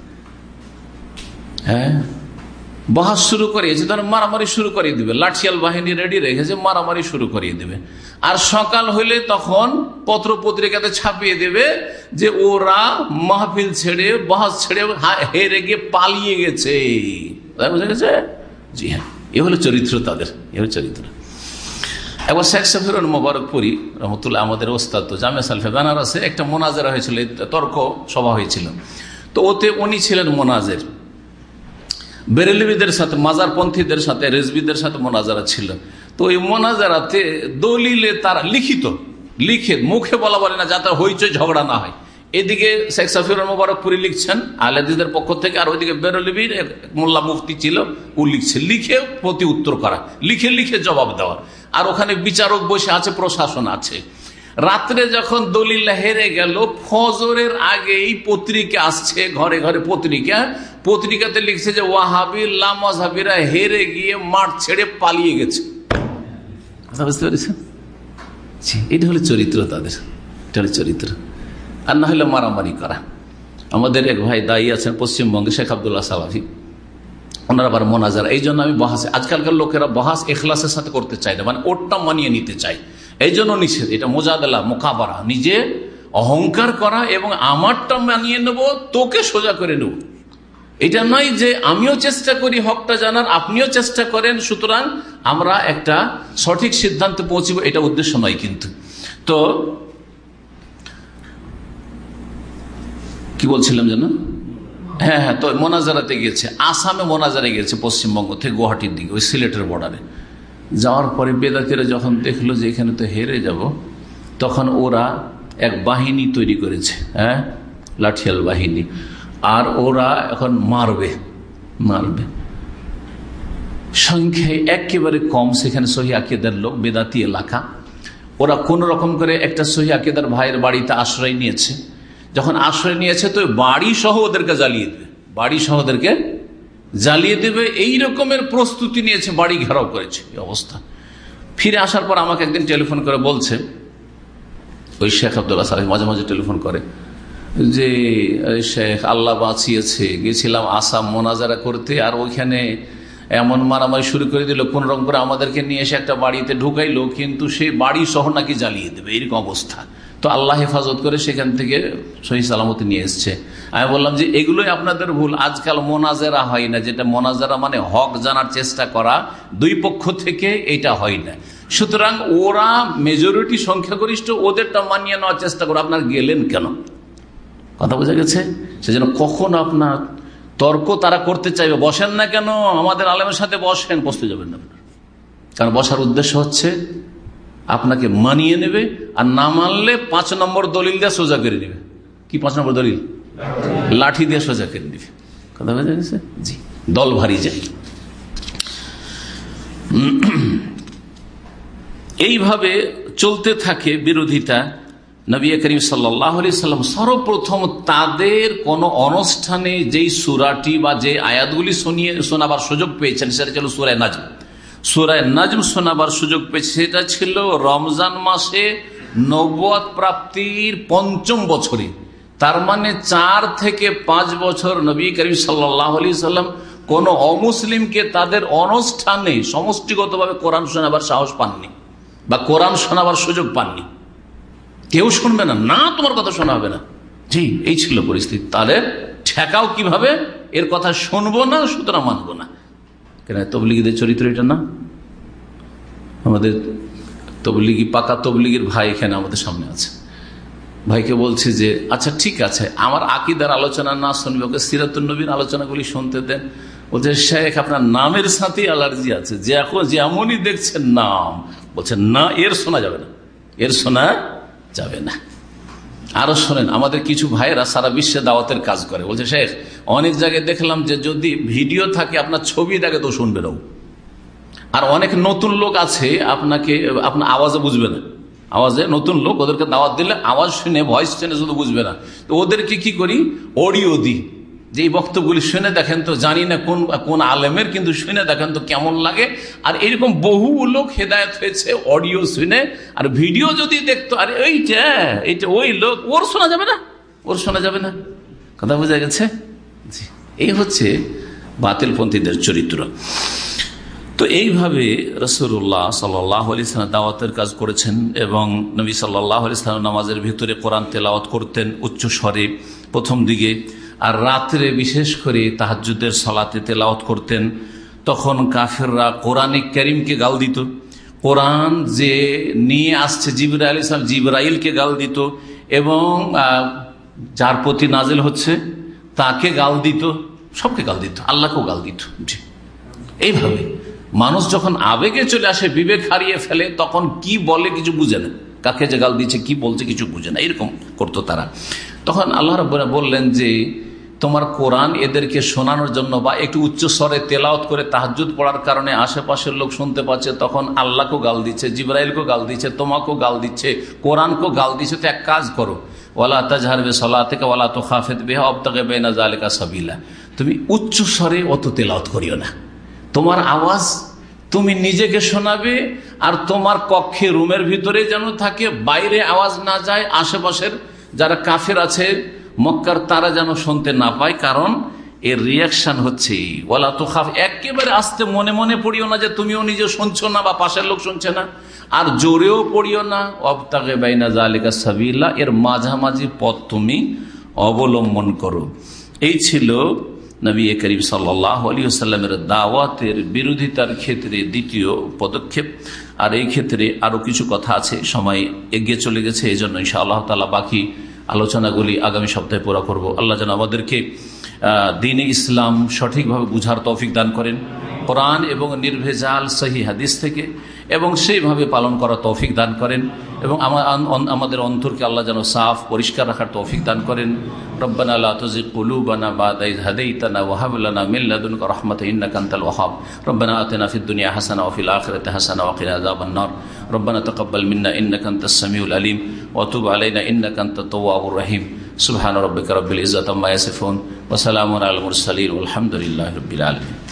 হ্যাঁ? বহাস শুরু করিয়েছে তখন মারামারি শুরু করিয়ে দিবে। লাঠিয়াল বাহিনী রেডি রেখেছে, মারামারি শুরু করিয়ে দেবে। আর সকাল হইলে তখন পত্র পত্রিকাতে ছাপিয়ে দেবে যে ওরা মাহফিল ছেড়ে বহাস ছেড়ে হেরে গিয়ে পালিয়ে গেছে। বুঝে গেছে? জি হ্যাঁ এ হলো চরিত্র তাদের, এ হলো চরিত্র। একবার শেখ সাফিরুল মোবারকপুরি রহমতুল্লাহ আমাদের ওস্তাদ তো জামে সালফে বেনারসে একটা মোনাজেরা হয়েছিল তর্ক সভা হয়েছিল। তো ওতে উনি ছিলেন মোনাজের। বেরেলিবিদের সাথে, মাজারপন্থীদের সাথে, রেজবিদের সাথে মোনাজারা ছিল। তো ওই মোনাজারাতে দলিলে তারা লিখিত, লিখে মুখে বলা বলে না, যাতে হইচই ঝগড়া না হয়। এদিকে শেখ সাফিউর মোবারকপুরি লিখছেন আহলেদিদের পক্ষ থেকে, আর ওইদিকে বেরলিবির মোল্লা মুফতি ছিল, ও লিখছে, লিখে প্রতি উত্তর করা, লিখে লিখে জবাব দেওয়া। আর ওখানে বিচারক বসে আছে, প্রশাসন আছে। রাত্রে যখন দলিল হেরে গেল, ফজরের আগেই পত্রিকা আসছে, ঘরে ঘরে পত্রিকা। পত্রিকাতে লিখছে যে, ওয়াহাবি লামাজহাবিরা হেরে গিয়ে মাঠ ছেড়ে পালিয়ে গেছে। বুঝতে পেরেছেন? এটা হলো চরিত্র তাদের। এটা হলো চরিত্র। আর না হলে মারামারি করা। আমাদের এক ভাই দায়ী আছেন পশ্চিমবঙ্গে শেখ আবদুল্লাহ সালাফি ওনারা আবার মোনাজার। এই জন্য আমি বহাসে, আজকালকার লোকেরা বহাস এখলাসের সাথে করতে চায় না মানে ওরটা মানিয়ে নিতে চায়। এই জন্য নিষেধ, এটা মোজাদালা, মোকাবারা। নিজে অহংকার করা এবং আমারটা মানিয়ে নেব, তোকে সোজা করে নেব। এটা নয় যে আমিও চেষ্টা করি হকটা জানার, আপনিও চেষ্টা করেন, সুতরাং আমরা একটা সঠিক সিদ্ধান্তে পৌঁছব, এটা উদ্দেশ্য নয় কিন্তু। তো, কি বলছিলাম যেন? হ্যাঁ হ্যাঁ তো মোনাজারাতে গিয়েছে। আসামে মোনাজারে গিয়েছে পশ্চিমবঙ্গ থেকে গুয়াহাটির দিকে, ওই সিলেটের বর্ডারে যাওয়ার পরে বেদাতিরা যখন দেখল যে এখানে তো হেরে যাব, তখন ওরা এক বাহিনী তৈরি করেছে হ্যাঁ? লাঠিয়াল বাহিনী। আর ওরা এখন মারবে মারবে। সংখ্যায় একেবারে কম সেখানে সহি আকিদার লোক, বেদাতি এলাকা। ওরা কোন রকম করে একটা সহি আকিদার ভাইয়ের বাড়িতে আশ্রয় নিয়েছে। যখন আশ্রয় নিয়েছে, তো বাড়ি সহ ওদেরকে জ্বালিয়ে দেবে। বাড়ি সহ ওদেরকে জ্বালিয়ে দেবে, এই রকমের প্রস্তুতি নিয়েছে, বাড়ি ঘেরাও করেছে অবস্থা। ফিরে আসার পর আমাকে একদিন টেলিফোন করে বলছে, ওই শেখ আবদুল্লাহ সাহেব মাঝে মাঝে টেলিফোন করে, যে শেখ, আল্লাহ বাঁচিয়েছে, গেছিলাম আসাম মোনাজারা করতে, আর ওইখানে এমন মারামারি শুরু করে দিল, কোন রকম করে আমাদেরকে নিয়ে এসে একটা বাড়িতে ঢুকাইলো, কিন্তু সে বাড়ি সহ নাকি জ্বালিয়ে দেবে। এরকম অবস্থা। তো আল্লাহ হেফাজত করে সেখান থেকে সহি সালামতি নিয়ে এসছে। আমি বললাম যে, এগুলোই আপনাদের ভুল। আজকাল মোনাজেরা হয় না, যেটা মোনাজেরা মানে হক জানার চেষ্টা করা, দুই পক্ষ থেকে এটা হয় না। সুতরাং ওরা মেজরিটি সংখ্যাগরিষ্ঠ, ওদেরটা মানিয়ে নেওয়ার চেষ্টা করে। আপনার গেলেন কেন? কথা বোঝা গেছে? সেজন্য কখন আপনার তর্ক তারা করতে চাইবে? বসেন না কেন? আমাদের আলেমের সাথে বসেন, বসতে যাবেন না কারণ বসার উদ্দেশ্য হচ্ছে আপনাকে মানিয়ে নেবে আর না মানলে পাঁচ নম্বর দলিল দিয়ে সোজা করে নেবে। কি পাঁচ নম্বর দলিল? লাঠি দিয়ে সোজা করে নেবে। কথা বোঝা জি। দল ভারী যায় এইভাবে চলতে থাকে বিরোধিতা নবী করিম সাল্লাম। সর্বপ্রথম তাদের কোন অনুষ্ঠানে যেই সুরাটি বা যে আয়াতগুলি শুনিয়ে, শোনাবার সুযোগ পেয়েছেন, সেটা ছিল সুরায় নাজম। সুরায় নাজম শোনাবার সুযোগ পেয়েছে। সেটা ছিল রমজান মাসে নবাদ প্রাপ্তির পঞ্চম বছরে। তার মানে চার থেকে পাঁচ বছর নবী করিম সাল্লাহ আলি সাল্লাম কোন অমুসলিমকে তাদের অনুষ্ঠানে সমষ্টিগতভাবে কোরআন শোনাবার সাহস পাননি বা কোরআন শোনাবার সুযোগ পাননি। কেউ শুনবে না না তোমার কথা শোনা হবে না। জি, এই ছিল পরিস্থিতি। তাহলে ঠেকাও কীভাবে? এর কথা শুনব না, সুতরাং মানবো না। কেন তবলিগীদের চরিত্র এটা না? আমাদের তবলিগি, পাকা তবলিগির ভাই এখানে আমাদের সামনে আছে। ভাইকে বলছি যে আচ্ছা ঠিক আছে, আমার আকিদার আলোচনা না শুনবে, ওকে সিরাতুল নবীর আলোচনাগুলি শুনতে দেন। বলছে, শেখ, আপনার নামের সাথে অ্যালার্জি আছে। যে এখন যেমনই দেখছেন নাম। বলছে, না, এর শোনা যাবে না। এর শোনা যাবে না। আরও শোনেন, আমাদের কিছু ভাইয়েরা সারা বিশ্বে দাওয়াতের কাজ করে। বলছে, শেখ, অনেক জায়গায় দেখলাম যে যদি ভিডিও থাকে, আপনার ছবি দেখে তো শুনবে না আর অনেক নতুন লোক আছে, আপনাকে, আপনার আওয়াজে বুঝবে না। আওয়াজে নতুন লোক ওদেরকে দাওয়াত দিলে আওয়াজ শুনে ভয়েস শুনে শুধু বুঝবে না। তো ওদেরকে কি করি? অডিও দিই। যে বক্তব্যগুলি শুনে দেখেন তো, জানি না কোন কোন আলেমের, কিন্তু শুনে দেখেন তো কেমন লাগে। আর এরকম বহু লোক হেদায়ত হয়েছে, অডিও শুনে, আর ভিডিও যদি দেখতো, আরে এইটা এইটা ওই লোক, ওর শোনা যাবে না, ওর শোনা যাবে না। কথা বোঝা গেছে? এই হচ্ছে বাতিলপন্থীদের চরিত্র। তো এইভাবে রসুল্লাহ সাল্লাহ আলিয়াল্লাম দাওয়াতের কাজ করেছেন এবং নবী সাল্লাহ আলিয়াল্লাম নামাজের ভিতরে কোরআন তেলাওয়াত করতেন উচ্চ স্বরে। প্রথম দিকে আর রাত্রে বিশেষ করে তাহাজুদের সলাতে তেলাওয়াত করতেন, তখন কাফেররা কোরআনে করিমকে গাল দিত। কোরআন যে নিয়ে আসছে জিবরা আলী জিবরাইলকে গাল দিত এবং যার প্রতি নাজেল হচ্ছে তাকে গাল দিত, সবকে গাল দিত, আল্লাহকেও গাল দিত। এইভাবে মানুষ যখন আবেগে চলে আসে, বিবেক হারিয়ে ফেলে, তখন কি বলে কিছু বুঝে না। কাকে যে গাল দিচ্ছে, কি বলছে কিছু বুঝে না। এরকম করতো তারা। তখন আল্লাহ রব্বরা বললেন যে তোমার কোরআন এদেরকে শোনানোর জন্য বা একটু উচ্চ স্বরে তেলাওত করে তাহাজুদ পড়ার কারণে আশেপাশের লোক শুনতে পাচ্ছে, তখন আল্লাহকেও গাল দিচ্ছে, জিব্রাইলকেও গাল দিচ্ছে, তোমাকেও গাল দিচ্ছে, কোরআনকেও গাল দিচ্ছে। তো এক কাজ করো, ওয়ালা তাজহারবে সলা থেকে ওয়ালা তো খাফেদ বেহা অবতাকে বেনা জালেকা সাবিলা। তুমি উচ্চ স্বরে অত তেলাওত করিও না। তোমার আওয়াজ তুমি নিজেকে শোনাবে আর তোমার কক্ষে রুমের ভিতরে যেন থাকে, বাইরে আওয়াজ না যায়, আশেপাশের যারা কাফের আছে মক্কার তারা যেন শুনতে না পায়, কারণ এর রিয়াকশন হচ্ছে ওলা তো খাফ একেবারে আসতে মনে মনে পড়িও না যে তুমিও নিজে শুনছো না বা পাশের লোক শুনছে না। আর জোরেও পড়িও না। অবতাকে বাইনা জালিকা সাবিল্লা এর মাঝামাঝি পথ তুমি অবলম্বন করো। এই ছিল নবী করিম সাল্লাহ সাল্লামের দাওয়াতের বিরোধিতার ক্ষেত্রে দ্বিতীয় পদক্ষেপ। আর এই ক্ষেত্রে আরও কিছু কথা আছে, সময় এগিয়ে চলে গেছে এই জন্য ইনশা আল্লাহ তালা বাকি আলোচনাগুলি আগামী সপ্তাহে পুরা করব। আল্লাহ যেন আমাদেরকে দিনে ইসলাম সঠিকভাবে বুঝার তৌফিক দান করেন। কোরআন এবং নির্ভেজাল সহি হাদিস থেকে এবং সেইভাবে পালন করা তৌফিক দান করেন এবং আমাদের অন্তরকে আল্লাহ যেন সাফ, পরিষ্কার রাখার তৌফিক দান করেন। রব্বানা মিল্লাদুন রব্বানা আতেনা রব্বানা মিন্না ইন্নাকা সামিউল আলিম। ওয়া তুব আলাইনা ইন্নাকা আনতাত তাওয়াবুর রহিম সুবহান রাব্বিকা রব্বিল ইজ্জাতি আম্মা ইয়াসিফুন ওয়া সালামুন আলাল মুরসালিন ওয়ালহামদুলিল্লাহি রাব্বিল আলামিন